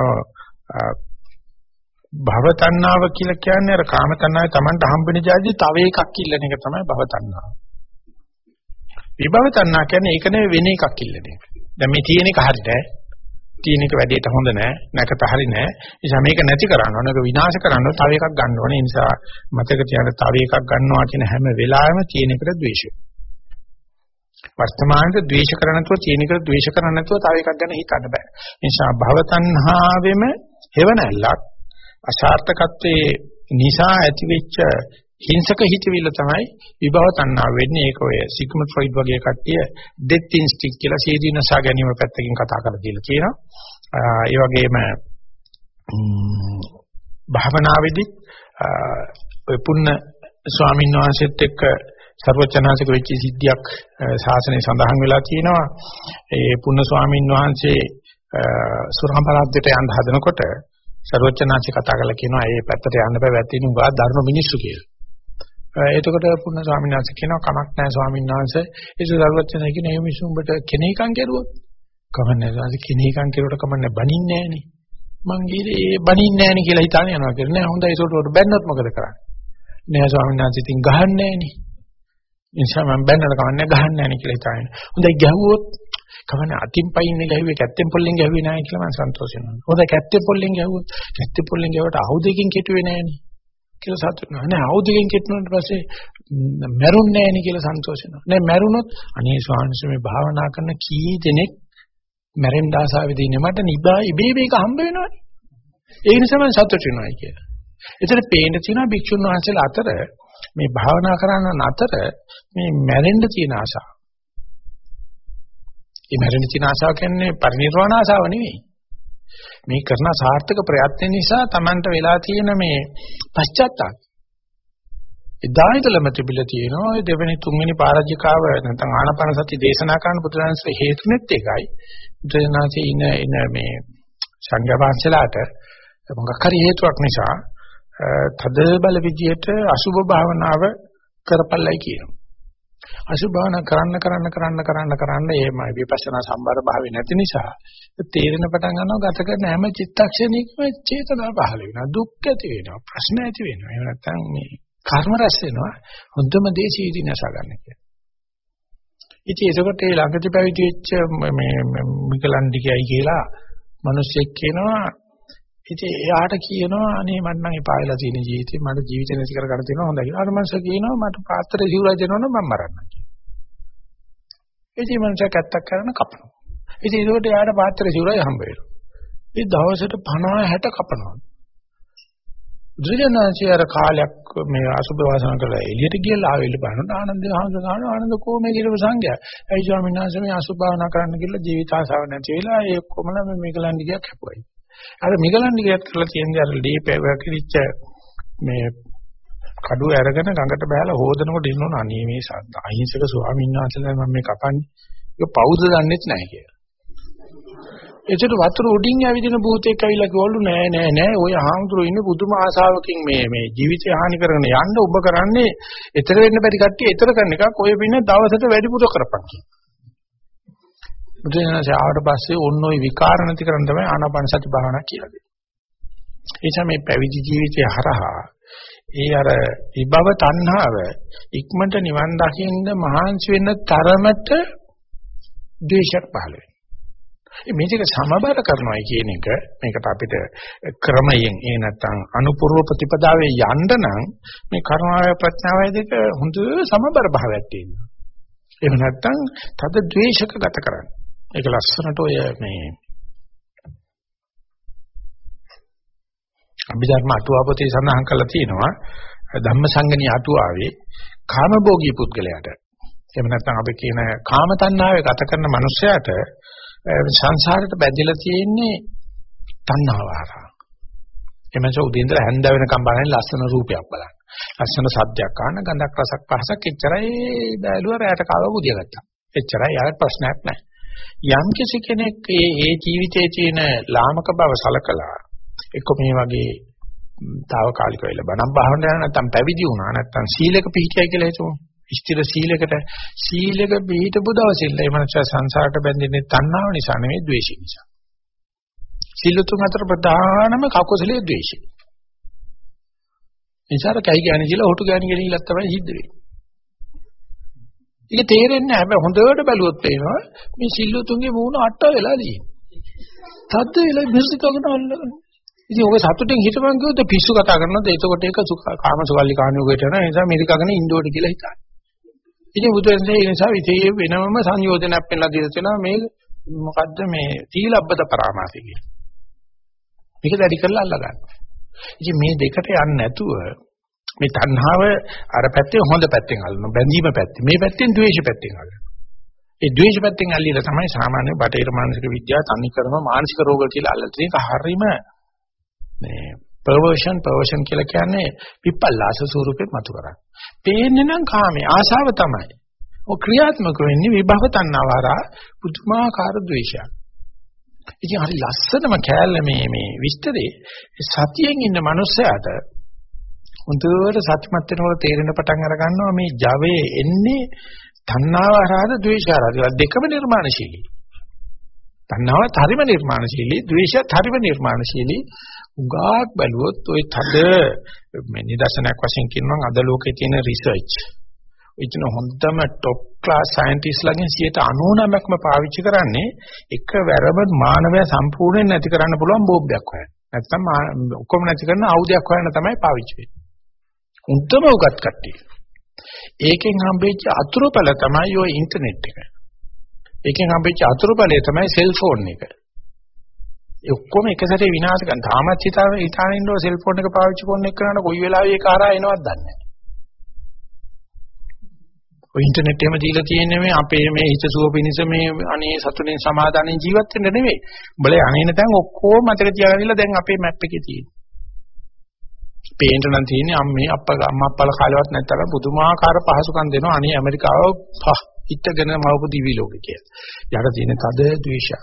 භව තණ්හාව කියලා කියන්නේ අර කාම තණ්හාවේ Tamanට හම්බෙන જાති තව එකක් ඉල්ලන එක තමයි භව තණ්හාව. විභව තණ්හා කියන්නේ ඒක නෙවෙයි වෙන එකක් ඉල්ලන එක. දැන් මේ තියෙන එක හරියට තියෙන එක වැඩේට හොඳ නෑ නැකත හරි නෑ. නිසා මේක නැති කරන්න ඕන. ඒක විනාශ කරන්න තව එකක් ගන්න ඕනේ. ඒ නිසා මතක තියාගන්න තව එකක් ගන්නවා කියන හැම වෙලාවෙම තියෙන එකට ද්වේෂය. වර්තමානයේ ද්වේෂ කරන නැතුව තියෙන එකට ද්වේෂ කරන නැතුව තව එකක් ගැන හිතන්න බෑ. ඒ නිසා භවතණ්හාවෙම හේවණල්ලක් අසාර්ථකත්වයේ නිසා ඇතිවෙච්ච හිංසක හිතවිල්ල තමයි විභව තණ්හා වෙන්නේ. ඒක ඔය සිග්මන්ඩ් ෆ්‍රොයිඩ් වගේ කට්ටිය ඩෙත් ඉන්ස්ටික් කියලා සීදීනසා ගැනීම පැත්තකින් කතා කරලා කියලා කියනවා. ඒ වගේම භාවනාවේදී ඔය පුන්න ස්වාමීන් වහන්සේත් එක්ක සර්වචනාසික වෙච්ච සිද්ධියක් ශාසනය සඳහන් වෙලා තියෙනවා. ඒ පුන්න ස්වාමීන් වහන්සේ සුරාමරාද්දට යන්න හදනකොට සර්වචනාංශ කතා කරලා කියනවා ඒ පැත්තට යන්න බෑ වැටෙන උගා ධර්ම මිනිස්සු කියලා. එතකොට පුන්න ස්වාමීන් වහන්සේ කියනවා කමක් නැහැ ස්වාමීන් වහන්සේ. ඒ සර්වඥය කියන මේ මිනිස්සු උඹට කෙනෙක්ම් කෙරුවොත්. කමන්නේ නැහැ කෙනෙක්ම් කෙරුවට කමන්නේ බනින්නේ නැහනේ. මං ගියේ ඒ බනින්නේ නැහනේ කියලා හිතාන යනවා කියලා නෑ හොඳයි ඒකට උඩ බැන්නොත් මොකද කරන්නේ? නෑ ස්වාමීන් වහන්සේ ඉතින් ගහන්නේ නැහනේ. නිසා මම බැන්නට කමන්නේ ගහන්නේ නැහනේ කියලා හිතාගෙන. හොඳයි ගැහුවොත් කමන්නේ අතින් පයින්නේ ගැහුවේ කැත්තෙන් පොල්ලෙන් ගැහුවේ නැහැ කියලා මම සන්තෝෂ වෙනවා. හොඳයි කැත්තෙන් පොල්ලෙන් ගැහුවොත් කැත්තෙන් පොල්ලෙන් ගැහුවට ආයුධකින් කෙටුවේ නැහනේ. කියලා සතුටු වෙනවා. නෑ ආයුධයෙන් කෙටුණාට පස්සේ මැරුන්නේ නෑනේ කියලා සන්තෝෂ වෙනවා. නෑ මැරුණොත් අනේ ස්වාමීන් මේ භාවනා කරන කී දෙනෙක් මැරෙන්න ආසාවෙදී ඉන්නේ මට නිබා ඉබේ මේක හම්බ වෙනවනේ. ඒ නිසා මම සතුටු වෙනවා කියලා. එතන පේන තියෙනවා භික්ෂුන් වහන්සේලා අතර මේ භාවනා කරන අතර මේ මැරෙන්න තියෙන ආසාව. මේ මැරෙන්න තියෙන ආසාව කියන්නේ පරිණිරවාණ ආසාව නෙවෙයි. මේ කරන සාර්ථක ප්‍රයත්න නිසා Tamanට වෙලා තියෙන මේ පශ්චාත්තාප. එදා ඉඳලම තිබිලා තියෙනවා ඔය දෙවෙනි තුන්වෙනි පරාජිකාව නැත්නම් ආනාපාන සති දේශනා කරන පුදුරන්සේ හේතුනෙත් එකයි. බුදුනාසේ ඉන ඉන මේ සංඝවංශලාට මොකක් හරි හේතුවක් නිසා තද බල විදියට අසුභ භාවනාව කරපළයි කියනවා. අසුභ භාවනා කරන්න කරන්න කරන්න කරන්න කරන්න එහෙමයි. විපස්සනා සම්බර භාවය නැති නිසා තේරෙන පටන් ගන්නවා ගත කරන හැම චිත්තක්ෂණයකම චේතනා පහළ වෙනවා. දුක් ඇති වෙනවා. ප්‍රශ්න ඇති වෙනවා. එහෙම නැත්නම් මේ කර්ම රැස් වෙනවා. හොඳම දේ සීදී නැස ගන්න කියලා. ඉතින් ඒකට ඒ ළඟදී පැවිදි වෙච්ච මේ මිකලන්ඩිකයි කියලා මිනිස්සෙක් කියනවා ඉතින් එයාට කියනවා අනේ මට නම් එපා වෙලා තියෙන ජීවිතේ මට ජීවිත නැති කර ගන්න තියෙනවා හොඳයි කියලා. අර මනුස්සයා කියනවා මට පාත්‍රය සිවුරයි දෙනවනම් මම මරන්නම් කියලා. ඉතින් මනුස්සයා කැත්තක් කරන කපනවා. ඉතින් ඒකට එයාට පාත්‍රය සිවුරයි හම්බ වෙනවා. ඒ දවසට 50 60 කපනවා. බුදුරජාණන්සේ අර කාලයක් මේ අසුබ වාසන කරලා එළියට ගිහලා ආවෙල බලන ආනන්ද හාමුදුරුවෝ ගහන ආනන්ද කොහොමද කියලා සංඝයා. ඒ ස්වාමීන් වහන්සේ මේ අසුබ භාවනා කරන්න කියලා ජීවිත ආසාව නැති වෙලා ඒ කොමල මේ මේකලන්ඩි ගියක් හැපුවයි. අර මිගලන්ඩි ගියත් කරලා තියෙන්නේ අර දීපේ වැකිරිච්ච මේ කඩුව අරගෙන ගඟට බහලා හොදනකොට ඉන්නෝන අනේ මේ අහිංසක ස්වාමීන් වහන්සේලා මම මේ කපන්නේ. ඒක පෞද්ද දන්නෙත් නැහැ කියලා. එතකොට වතුර උඩින් ඇවිදින භූතෙක් ඇවිල්ලා කිව්වලු නෑ නෑ නෑ ඔය හාමුදුරුවෝ ඉන්නේ පුදුම ආසාවකින් මේ මේ ජීවිතය හානි කරගෙන යන්න ඔබ කරන්නේ ඊතර වෙන්න බැරි කට්ටිය ඊතර කරන එකක් ඔය පින්න දවසට වැඩිපුර කරපන් කියන. බුදුරජාණන් ආවට පස්සේ ඔන්න ඔය විකාර නැති කරන් තමයි ආනාපාන සති භාවනා කියලා දෙන්නේ. ඒ නිසා මේ පැවිදි ජීවිතය හරහා ඒ අර විභව තණ්හාව ඉක්මනට නිවන් දකින්න මහන්සි වෙන්න තරමට ද්වේෂයක් පහළ වෙනවා. මේ දෙක සමබර කරනවා කියන එක මේකට අපිට ක්‍රමයෙන් ඒ නැත්තම් අනුපූර්ව ප්‍රතිපදාවේ යන්න නම් මේ කරුණාවය ප්‍රඥාවය දෙක හොඳ සමබර භාවයක් තියෙනවා. එහෙම නැත්තම් තද ද්වේෂක ගත කරන්න. ඒක ලස්සනට ඔය මේ අභිධර්ම අටුවාපතේ සඳහන් කරලා තියෙනවා ධම්මසංගණී අටුවාවේ කාමභෝගී පුද්ගලයාට එහෙම නැත්නම් අපි කියන කාම තණ්හාවේ ගත කරන මනුස්සයාට සංසාරයට බැඳිලා තියෙන්නේ තණ්හාව හරහා. එමන්ස උදේ ඉඳලා හැන්ද වෙනකම් බලන්නේ ලස්සන රූපයක් බලන්න. ලස්සන සද්දයක් අහන ගඳක් රසක් පහසක් එච්චරයි බැලුවා රැයට කාව බුදිය ගත්තා. එච්චරයි යාර ප්‍රශ්නයක් නැහැ. යම් කිසි කෙනෙක් ඒ ඒ ජීවිතයේ තියෙන ලාමක බව සලකලා එක්ක මේ වගේ తాවකාලික වෙලා බණක් භාවනා නැත්නම් පැවිදි වුණා නැත්නම් සීලක පිළිකයි කියලා හිතමු. ස්ථිර සීලයකට සීලක පිළිපදපු දවසින් ඒ මනස සංසාරට බැඳෙන්නේ තණ්හාව නිසා නෙවෙයි ද්වේෂය නිසා. සීල තුන අතර ප්‍රධානම කකුසලයේ ද්වේෂය. ඉන්සාර කයි ගෑණි කියලා හොටු ගෑණි කියලා තමයි සිද්ධ වෙන්නේ. ඒක තේරෙන්නේ නැහැ. හැබැයි හොඳට බැලුවොත් පේනවා මේ සිල්ලු තුන්ගේ මූණ අට වෙලා තියෙන්නේ. තද්ද වෙලා මිරිස් කගෙන අල්ලගෙන. ඉතින් ඔබ සතුටින් හිටපන් කිව්වොත් පිස්සු කතා කරනවාද? එතකොට ඒක කාම සුවල්ලි කාණියෝගයට යනවා. ඒ නිසා මිරිකගෙන ඉන්ඩෝට කියලා හිතන්නේ. ඉතින් බුදුරජාණන් ඒ නිසා විතේ වෙනම සංයෝජනයක් පෙන්ලා දීලා තියෙනවා මේ මොකද්ද මේ තීලබ්බත පරාමාසය කියලා. මේක දැඩි කරලා අල්ල ගන්න. ඉතින් මේ දෙකට යන්නේ නැතුව මේ තණ්හාව අර පැත්තේ හොඳ පැත්තෙන් අල්ලන බැඳීම පැත්තේ මේ පැත්තෙන් ද්වේෂ පැත්තෙන් අල්ලන. ඒ ද්වේෂ පැත්තෙන් අල්ලීලා තමයි සාමාන්‍ය බටහිර මානසික විද්‍යාව තනි කරම මානසික රෝග කියලා අල්ලලා තියෙන එක හරීම මේ perversion perversion කියලා කියන්නේ විපල්ලාස ස්වරූපේ මතු කරන්නේ. පේන්නේ නම් කාමයේ ආශාව තමයි. ඔය ක්‍රියාත්මක වෙන්නේ විභව තණ්හාවරා පුදුමාකාර ද්වේෂයක්. ඉතින් හරි ලස්සනම කෑල්ල මේ මේ විස්තරේ සතියෙන් ඉන්න මනුස්සයාට හොඳට සත්‍යමත් වෙනකොට තේරෙන පටන් අර ගන්නවා මේ Java එන්නේ තණ්හාව හරහාද ද්වේෂාරහාද දෙකම නිර්මාණශීලී. තණ්හාව හරිම නිර්මාණශීලී, ද්වේෂයත් හරිම නිර්මාණශීලී. උගාක් බැලුවොත් ওই තද මේ නිදර්ශනයක් වශයෙන් කියනවා අද ලෝකේ තියෙන රිසර්ච් ඉතින් හොඳම টොප් ක්ලාස් සයන්ටිස්ට්ලාගෙන් 99%ක්ම පාවිච්චි කරන්නේ එකවරම මානවය සම්පූර්ණයෙන් නැති කරන්න පුළුවන් බෝම්බයක් හොයන්න. නැත්තම් ඔක්කොම නැති කරන ආයුධයක් හොයන්න තමයි පාවිච්චි වෙන්නේ. උන්ටම උගත් කට්ටිය. ඒකෙන් හම්බෙච්ච අතුරුඵල තමයි ඔය ඉන්ටර්නෙට් එක. ඒකෙන් හම්බෙච්ච අතුරුඵලය තමයි සෙල්ෆෝන් එක. ඔක්කොම එක සැරේ විනාශ කරන. තාමත් හිතාව හිතාන ඉන්නව සෙල්ෆෝන් එක පාවිච්චි කරන එක කරන කොයි වෙලාවෙ ඒක හරහා එනවද දන්නේ නැහැ. ඔය ඉන්ටර්නෙට් එකම දීලා තියෙන්නේ මේ අපේ මේ හිත සුව පිණිස මේ අනේ සතුටින් සමාදානෙන් ජීවත් වෙන්න නෙවෙයි. උඹලේ අනේන තැන් ඔක්කොම මතක තියාගන්නilla දැන් අපේ මැප් එකේ තියෙන්නේ. පේන්න නම් තියෙන්නේ අම්මේ අප්පා අම්මා අප්පාලා කාලෙවත් නැත්තම් පුදුමාකාර පහසුකම් දෙනවා අනේ ඇමරිකාව පහ හිටගෙන මවපු දිවි ලෝකේ කියලා. යට තියෙන තද ද්වේෂය.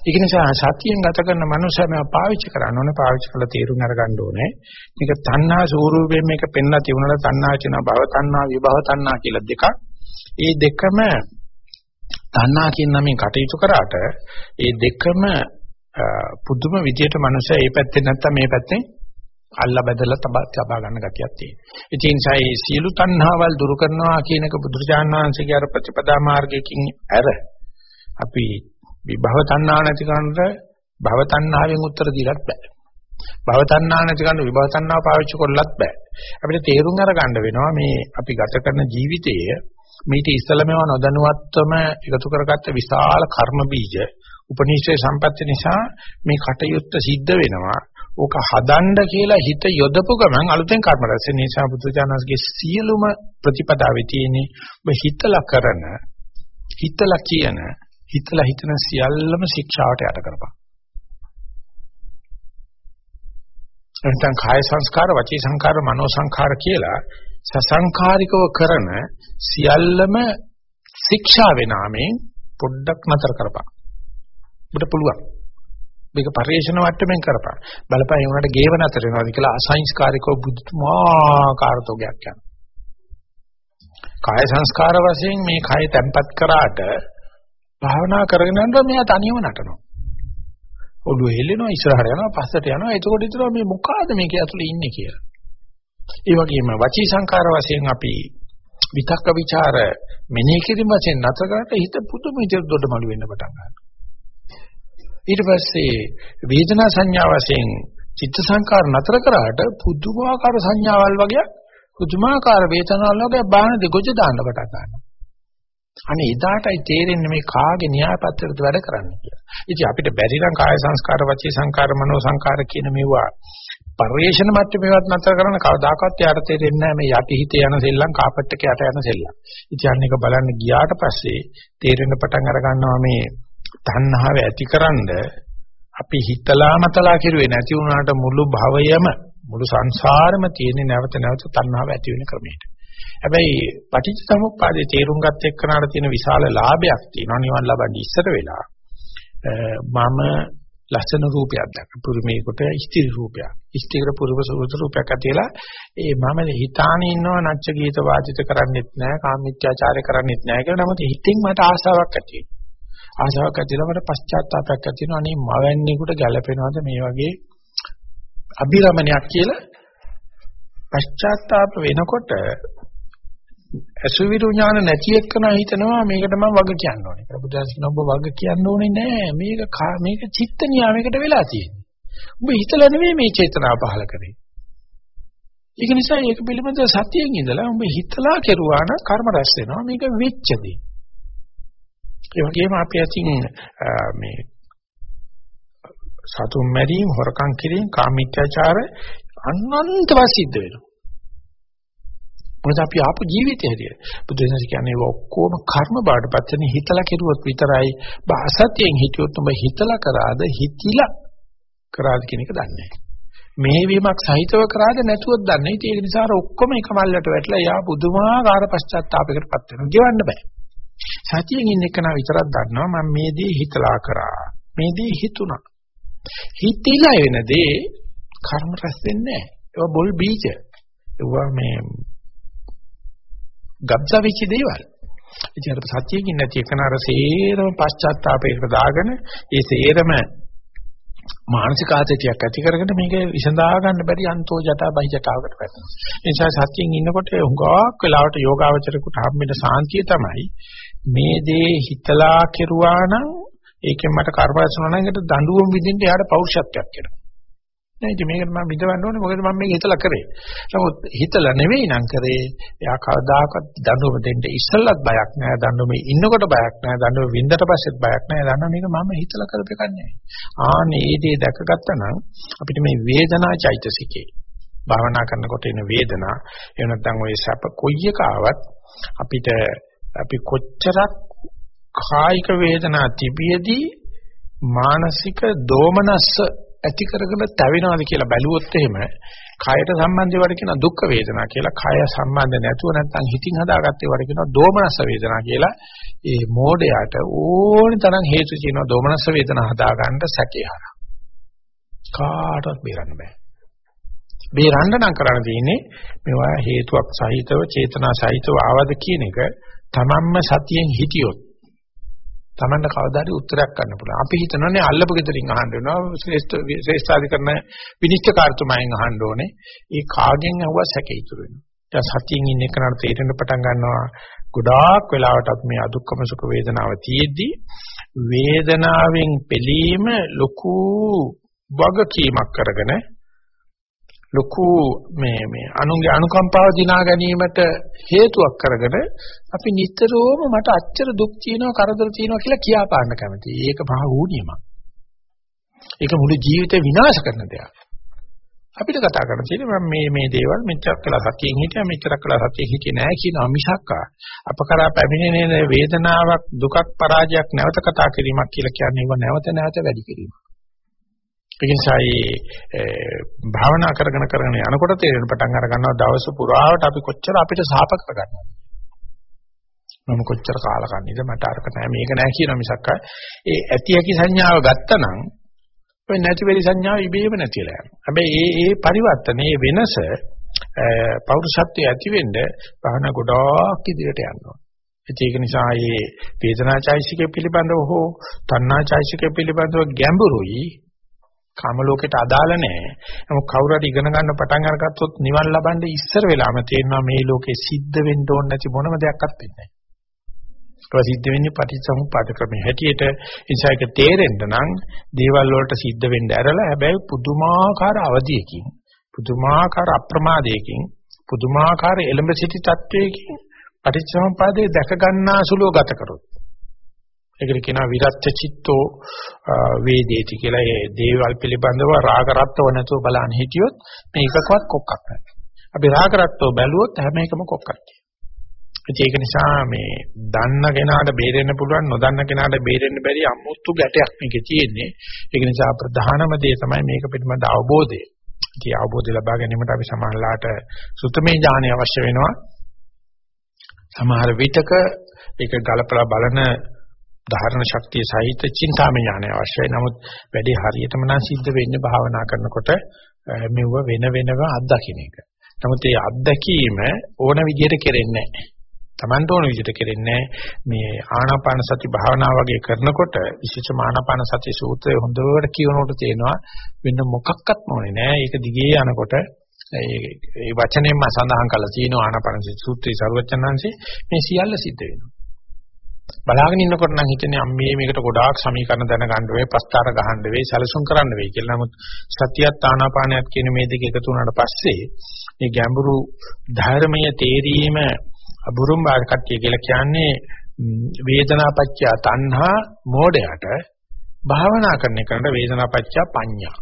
ඒක නිසා සතියෙන් ගත කරන මනුස්සයම පාවිච්චි කරන්න ඕනේ පාවිච්චි කරලා තීරුම් අරගන්න ඕනේ. මේක තණ්හා ස්වරූපයෙන් මේක පෙන්ලා තිබුණාට තණ්හා කියන භව තණ්හා විභව තණ්හා කියලා දෙකක්. ඒ දෙකම තණ්හා කියන නමින් කටයුතු කරාට ඒ දෙකම පුදුම විදියට මනුස්සය ඒ පැත්තෙන් නැත්තම් මේ පැත්තෙන් අල්ලා බැදලා තබා ගන්න ගතියක් තියෙනවා. ඒ නිසා මේ සියලු තණ්හාවල් දුරු කරනවා කියන එක බුදුරජාණන් වහන්සේගේ අර ප්‍රතිපදා මාර්ගයකින් ඇර අපි විභව තණ්හා නැති කරනට භව තණ්හාවෙන් උත්තර දීලත් බෑ. භව තණ්හා නැති කරන විභව තණ්හාව පාවිච්චි කරලත් බෑ. අපිට තේරුම් අරගන්න වෙනවා මේ අපි ගත කරන ජීවිතයේ මීට ඉස්සල මේවා නොදැනුවත්වම එකතු කරගත්ත විශාල කර්ම බීජ උපනිෂේ සම්පත්‍ය නිසා මේ කටයුත්ත සිද්ධ වෙනවා. ඕක හදන්න කියලා හිත යොදපු ගමන් අලුතෙන් කර්ම රැස් වෙන නිසා බුදුචානන්සේගේ සියලුම ප්‍රතිපදාවේ තියෙන්නේ ඔබ හිතලා කරන හිතලා කියන හිතලා හිතන සියල්ලම ශික්ෂාවට යට කරපන්. නැත්නම් කාය සංස්කාර, වචී සංස්කාර, මනෝ සංස්කාර කියලා සසංකාරිකව කරන සියල්ලම ශික්ෂාවේ නාමයෙන් පොඩ්ඩක් නතර කරපන්. ඔබට පුළුවන්. මේක පරිේශන වට්ටමින් කරපන්. බලපන් ඒ උනාට ගේව නතර වෙනවාද කියලා අසංස්කාරිකව බුදුතුමාකාරතෝගයක් යන. කාය සංස්කාර වශයෙන් මේ කය තැම්පත් කරාට භාවනා කරගෙන යනකොට මෙයා තනියම නටනවා. ඔළුව හෙල්ලෙනවා ඉස්සරහට යනවා පස්සට යනවා එතකොට හිතනවා මේ මොකಾದ මේක ඇතුලේ ඉන්නේ කියලා. ඒ වගේම වචී සංකාර වශයෙන් අපි විතක්ක ਵਿਚාර මෙනෙහි කිරීම වශයෙන් නතර කරලා හිත පුදුම විදිහට දොඩමළු වෙන්න පටන් ගන්නවා. ඊට පස්සේ වේදනා සංඥා වශයෙන් චිත්ත සංකාර නතර කරාට පුදුමාකාර සංඥාවල් වගේ පුදුමාකාර වේදනාවල් වගේ බාහන දෙගොජ දාන්න පටන් ගන්නවා. අනේ එදාටයි තේරෙන්නේ මේ කාගේ න්‍යාය පත්‍රයද වැඩ කරන්නේ කියලා. ඉතින් අපිට බැරි නම් කාය සංස්කාර, වචී සංස්කාර, මනෝ සංස්කාර කියන මේවා පරිේශන මට්ටමේවත් නතර කරන කවදාකවත් යාට තේරෙන්නේ නැහැ මේ යටි හිතේ යන සෙල්ලම් කාපට් එක යට යන සෙල්ලම්. ඉතින් අන්න එක බලන්න ගියාට පස්සේ තේරෙන පටන් අර ගන්නවා මේ තණ්හාව ඇතිකරනද අපි හිතලා මතලා කිරුවේ නැති වුණාට මුළු භවයම මුළු සංසාරෙම තියෙන නැවත නැවත තණ්හාව ඇති වෙන ක්‍රමයට. හැබැයි පටිච්චසමුප්පාදේ තේරුම් ගත්ත එක්කනට තියෙන විශාල ලාභයක් තියෙනවා නිවන් ලබන්නේ ඉස්සර වෙලා. මම ලස්සන රූපයක් දැක්ක. පුරුමේකට ස්ථිර රූපයක්. ස්ථිර පුරුම සුරුත රූපයක් ඇතිලා ඒ මම හිතානේ ඉන්නවා නැච්ච ගීත වාදිත කරන්නෙත් නැහැ, කාමීත්‍යාචාරය කරන්නෙත් නැහැ කියලා. නමුත් හිතින් මට ආසාවක් ඇති ආසාවක් ඇතිලා මට පශ්චාත්තාවයක් ඇති වෙනවා. අනේ මවන්නේකට ගැළපෙනවද මේ වගේ අභිරමණයක් කියලා පශ්චාත්තාප වෙනකොට අසුවිරු ඥාන නැති එක්කන හිතනවා මේකට මම වග කියන්න ඕනේ. ප්‍රබුදාස් කියන ඔබ වග කියන්න ඕනේ නෑ. මේක මේක චිත්ත නියාමයකට වෙලා තියෙන්නේ. ඔබ හිතලා නෙවෙයි මේ චේතනාව පහල කරේ. ඒක නිසා ඒක පිළිබඳ සතියෙන් ඉඳලා ඔබ හිතලා කෙරුවා නම් කර්ම රැස් වෙනවා. මේක වෙච්ච දේ. ඒ වගේම අපි අතින් මේ සතුම් මැරීම, හොරකම් කිරීම, කාමීත්‍යාචාර අනන්තව සිද්ධ වෙනවා. මොකද අපි ආපු ජීවිතය හැටියට බුදුසසුන කියන්නේ ඔක්කොම කර්ම බාටපත් වෙන හිතලා කෙරුවොත් විතරයි අසත්‍යයෙන් හිටියොත් ඔබ හිතලා කරාද හිතිලා කරාද කියන එක දන්නේ මේ වීමක් සහිතව කරාද නැතුවද දන්නේ ඒක නිසා අර ඔක්කොම එක මල්ලට වැටලා යා බුදුමාකාර පශ්චාත්තාපයකටපත් වෙනවා. ගෙවන්න බෑ. සතියෙන් ඉන්න එක නා විතරක් දන්නවා මම මේ දේ හිතලා කරා මේ දේ හිතුණා හිතිලා වෙන දේ කර්ම රැස් වෙන්නේ නැහැ ඒවා බොල් බීජ ඒවා මේ ගබ්සා වෙච්ච දේවල්. ඉතින් අර සත්‍යයෙන් නැති එකන අර සේරම පශ්චාත්තාපයකට දාගෙන ඒ සේරම මානසික ආතතියක් ඇති කරගෙන මේක විසඳා ගන්න බැරි අන්තෝ ජටා බහි ජටාවකට වැටෙනවා. ඒ නිසා සත්‍යයෙන් ඉන්නකොට හුඟක් වෙලාවට යෝගාවචරයට හම්බෙන සාන්තිය තමයි මේ දේ හිතලා කෙරුවා නම් ඒකෙන් මට කර්ම රැස් වෙනවා නම් ඒකට දඬුවම් විදිහට එයාට පෞරුෂත්වයක් එනවා. නෑ ඉතින් මේකට මම බිඳවන්න ඕනේ මොකද මම මේක හිතලා කරේ. නමුත් හිතලා නෙවෙයි නම් කරේ. එයා කවදාකවත් දඬුවම දෙන්න ඉස්සෙල්ලත් බයක් නෑ. දඬුවමේ ඉන්නකොට බයක් නෑ. දඬුවම වින්දට පස්සෙත් බයක් නෑ. දන්නා මේක මම හිතලා කරපු එකක් නෑ. ආනේ ඒ දේ දැකගත්තා නම් අපිට මේ වේදනා චෛතසිකේ භාවනා කරනකොට එන වේදනා එහෙම නැත්නම් ওই සැප කොයි එක ආවත් අපිට අපි කොච්චරක් කායික වේදනා තිබියදී මානසික දෝමනස්ස ඇති කරගෙන තැවෙනවාද කියලා බැලුවොත් එහෙම කයට සම්බන්ධ වට කියන දුක් වේදනා කියලා කය සම්බන්ධ නැතුව නැත්නම් හිතින් හදාගත්තේ වට කියන දෝමනස වේදනා කියලා ඒ මෝඩයට ඕනි තරම් හේතු තියෙනවා දෝමනස වේදනා හදාගන්න සැකේහර කාටවත් බේරන්න බෑ. බේරන්න නම් කරන්න තියෙන්නේ මේවා හේතුවක් සහිතව චේතනා සහිතව ආවද කියන එක තමන්ම සතියෙන් හිටියොත් Tamanne කවදාද උත්තරයක් ගන්න පුළුවන්. අපි හිතනනේ අල්ලපු ගෙදරින් අහන්න වෙනවා ශ්‍රේෂ්ඨ ශ්‍රේෂ්ඨාධිකරණ විනිශ්චයකාරතුමායන් අහන්න ඕනේ. ඒ කාගෙන් අහුවා සැකේ ඉතුරු වෙනවා. දැන් සතියින් ඉන්න එකනට තේරෙන්න පටන් ගන්නවා ගොඩාක් වෙලාවට මේ අදුක්කම සුඛ වේදනාව තියෙද්දි වේදනාවෙන් පිළීම ලොකු වගකීමක් කරගෙන ලොකු මේ මේ අනුන්ගේ අනුකම්පාව දිනා ගැනීමට හේතුවක් කරගෙන අපි නිතරම මට අච්චර දුක් තියෙනවා කරදර තියෙනවා කියලා කියා පාන්න කැමතියි. ඒක මහ ඌණියමක්. ඒක මුළු ජීවිතේ විනාශ කරන දෙයක්. අපිට කතා කරන්න තියෙන්නේ මම මේ මේ දේවල් මෙච්චර කළා සතියෙන් හිටියා මෙච්චර කළා සතියෙන් හිටියේ නෑ කියන මිසක්ක අපකරා පැමිණෙන වේදනාවක් දුකක් පරාජයක් නැවත කතා කිරීමක් කියලා කියන්නේ ඒව නැවත නැවත වැඩි කිරීම. ඒ නිසා භාවනා කරගෙන කරගෙන යනකොට තේරෙන පටන් අර ගන්නවා දවස පුරාවට අපි කොච්චර අපිට සාප කරගන්නවද මම කොච්චර කාලකන්නේද මට අරක නැහැ මේක නැහැ කියන මිසක් ඒ ඇති ඇති සංඥාව ගත්තනම් ඔය නැති වෙලි සංඥාව ඉබේම නැතිලා යනවා. හැබැයි ඒ ඒ පරිවර්තනේ වෙනස පෞරුෂත්වයේ ඇති වෙන්න භාවනා ගොඩාක් ඉදිරියට යනවා. ඒක නිසා මේ වේදනාචෛසිකය පිළිබඳව හෝ තණ්හාචෛසිකය පිළිබඳව ගැඹුරුයි කාම ලෝකයට අදාළ නැහැ. නමුත් කවුරු හරි ඉගෙන ගන්න පටන් අරගත්තොත් නිවන් ලබන්න ඉස්සර වෙලාම තේරෙනවා මේ ලෝකේ සිද්ධ වෙන්න ඕන නැති මොනම දෙයක්වත් වෙන්නේ නැහැ. ඒක සිද්ධ වෙන්නේ පටිච්චසමුප්පාද ක්‍රමයේ හැටියට ඉන්සයික තේරෙන්න නම් දේවල් වලට සිද්ධ වෙන්න ඇරලා හැබැයි පුදුමාකාර අවධියකින් පුදුමාකාර අප්‍රමාදයකින් පුදුමාකාර එලඹ සිටි තත්වයකින් පටිච්චසමුප්පාදේ දැක ගන්නාසුලව ගත කරොත් ඒකට කියනවා විරත් චිත්තෝ වේදේති කියලා ඒ දේවල් පිළිබඳව රාග රත්ත්ව නැතුව බලන්න හිටියොත් මේ එකකවත් කොක්කක් නැහැ. අපි රාග රත්ත්ව බැලුවොත් හැම එකම කොක්කක් ඒක නිසා මේ දන්න කෙනාට බේරෙන්න පුළුවන් නොදන්න කෙනාට බේරෙන්න බැරි අමුතු ගැටයක් මේකේ තියෙන්නේ. ඒක නිසා ප්‍රධානම දේ තමයි මේක පිළිබඳ අවබෝධය. ඉතින් අවබෝධය ලබා ගැනීමට අපි සමාහලාට සුතමේ ඥානය අවශ්‍ය වෙනවා. සමහර විටක ඒක ගලපලා බලන ධාරණ ශක්තිය සහිත චින්තාමය ඥානය අවශ්‍යයි. නමුත් වැඩි හරියටම නම් සිද්ධ වෙන්නේ භාවනා කරනකොට මෙව වෙන වෙනම අත්දකින්න එක. නමුත් මේ අත්දැකීම ඕන විදිහට කෙරෙන්නේ නැහැ. Tamanට ඕන විදිහට කෙරෙන්නේ මේ ආනාපාන සති භාවනා වගේ කරනකොට විශේෂ ආනාපාන සති සූත්‍රය හොඳට කියනකොට තේනවා වෙන මොකක්වත් ඕනේ නෑ. ඒක දිගේ යනකොට ඒ වචනයෙන්ම සඳහන් කරලා තියෙනවා ආනාපාන සති සූත්‍රයේ ਸਰවචනංශේ මේ සියල්ල සිද්ධ වෙනවා. බලාගෙන ඉන්නකොට නම් හිතන්නේ අම්මේ මේකට ගොඩාක් සමීකරණ දැනගන්න වෙයි, පස්තර ගහන්න වෙයි, සැලසුම් කරන්න වෙයි කියලා. නමුත් සතියත් ආනාපානයත් කියන මේ දෙක එකතු වුණාට පස්සේ මේ ගැඹුරු ධර්මයේ තේරීම අබුරුම් බාර කට්ටිය කියලා කියන්නේ වේදනාපච්චය තණ්හා මෝඩයට භාවනා කරන එකට වේදනාපච්චය පඤ්ඤා.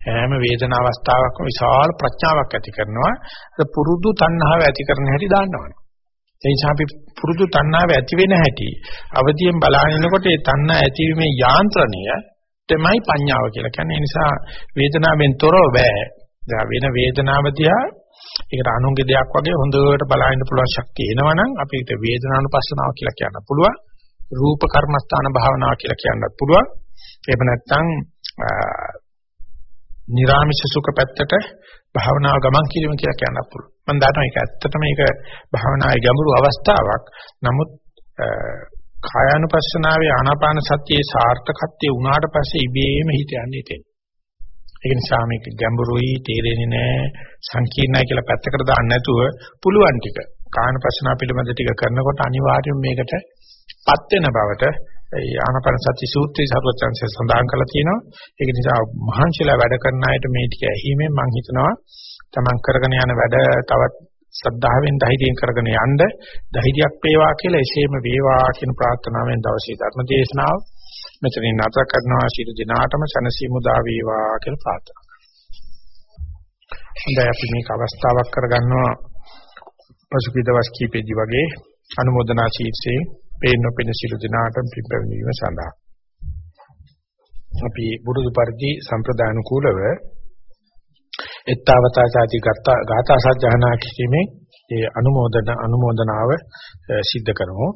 හැම වේදනා අවස්ථාවකම විශාල ප්‍රඥාවක් ඇති කරනවා. පුරුදු තණ්හාව ඇති කරන හැටි දාන්නවනේ. ඒ නිසා අපි පුරුදු තණ්හාව ඇති වෙන හැටි අවදියෙන් බලනකොට ඒ තණ්හා ඇතිවීමේ යාන්ත්‍රණය තමයි පඤ්ඤාව කියලා කියන්නේ. ඒ නිසා වේදනාවෙන් තොරව බෑ. දැන් වෙන වේදනාව දිහා ඒකට අනුන්ගේ දෙයක් වගේ හොඳට බලන්න පුළුවන් ශක්තිය එනවනම් අපිට වේදනානුපස්සනාව කියලා කියන්න පුළුවන්. රූප කර්මස්ථාන භාවනාව කියලා කියන්නත් පුළුවන්. එහෙම නැත්නම් නිරාමිෂ සුඛ පැත්තට භාවනාව ගමන් කිරීම කියලා කියන්න පුළුවන්. මම දන්නවා ඒක ඇත්තටම මේක භාවනාවේ ගැඹුරු අවස්ථාවක්. නමුත් කායानुපස්සනාවේ ආනාපාන සතියේ සාර්ථකත්වයේ උනාට පස්සේ ඉබේම හිත යන්නේ එතෙන්. ඒක නිසා මේක ගැඹුරුයි තේරෙන්නේ නැහැ සංකීර්ණයි කියලා පැත්තකට දාන්න නැතුව පුළුවන් ටික කායानुපස්සනාව පිළිබඳ ටික කරනකොට අනිවාර්යයෙන් මේකටපත් වෙන බවට ඒ ආනාපාන සති සූත්‍රයේ සර්වචන්සය සඳහන් කරලා තියෙනවා. ඒක නිසා මහන්සිලා වැඩ කරන අයට මේ ටික ඇහිීමෙන් මම හිතනවා තමන් කරගෙන යන වැඩ තවත් සද්ධාවෙන් ධෛර්යයෙන් කරගෙන යන්න ධෛර්යයක් වේවා කියලා එසේම වේවා කියන ප්‍රාර්ථනාවෙන් දවසේ ධර්ම දේශනාව මෙතනින් නැත කරනවා. ශිරු දිනාටම සනසීමුදා වේවා කියලා ප්‍රාර්ථනා හොඳයි අපි මේක අවස්ථාවක් කරගන්නවා. පසුගිය දවස් කීපෙදි වගේ අනුමೋದනා ශීර්ෂයෙන් පේන නොපෙන ශිරු දිනාටම පිළිපැවීම සඳහා. අපි බුදුදු පරිදි සම්ප්‍රදාන කූලව එත්තවතාචාති ගාථා සජ්ජහනා කිරීමේ ඒ අනුමෝදන අනුමෝදනාව සිද්ධ කරමු.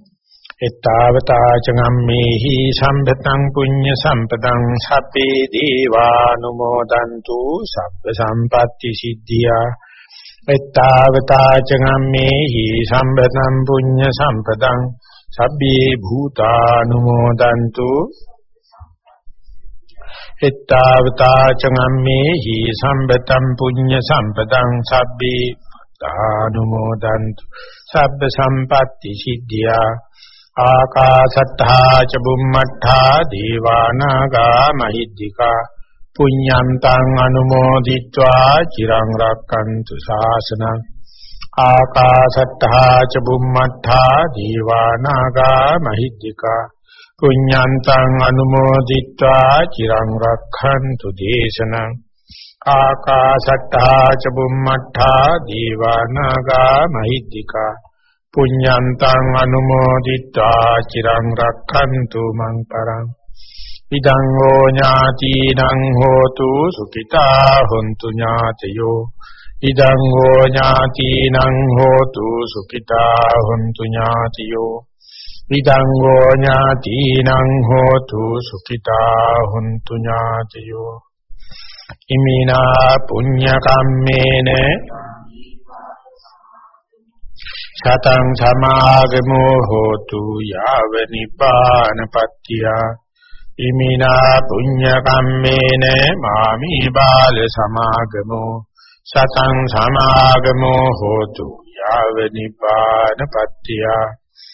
එත්තවතාචගම්මේහි සම්පතං පුඤ්ඤ සම්පතං සබ්බේ දීවානුමෝදන්තු සබ්බ සම්පatti සිද්ධියා. එත්තවතාචගම්මේහි සම්පතං පුඤ්ඤ සම්පතං සබ්බේ භූතානුමෝදන්තු එත්තාවතා චංගම්මේ හි සම්බතම් පුඤ්ඤ සම්පතං සබ්බේ. දානුමෝදන්තු සබ්බ සම්පatti සිද්ධියා. ආකාසත්තා ච බුම්මත්තා දීවානාගා මහිද්దికා. පුඤ්ඤන්තං අනුමෝදිත්වා චිරං රක්칸තු ශාසනං. ආකාසත්තා ච බුම්මත්තා දීවානාගා මහිද්దికා. පුඤ්ඤන්තං අනුමෝදිත්වා චිරං රක්ඛන්තු දේශනං ආකාශට්ටා ච බුම්මට්ටා දීවානාගා මහිද්దికා පුඤ්ඤන්තං අනුමෝදිත්වා චිරං රක්ඛන්තු මං පරං ඉදං හෝ ඥාතිනං හෝතු සුඛිතා හොන්තු ඥාතයෝ ඉදං හෝ ඥාතිනං හෝතු සුඛිතා හොන්තු ඥාතයෝ ඉදං හෝ ඥාතිනං හෝතු සුඛිතා හුන්තු ඥාතියෝ ඉමිනා පුඤ්ඤ කම්මේන සතං සමාගමෝ හෝතු යාව නිපානපත්තිය ඉමිනා පුඤ්ඤ කම්මේන මාමි බාල සමාගමෝ සතං සමාගමෝ හෝතු යාව නිපානපත්තිය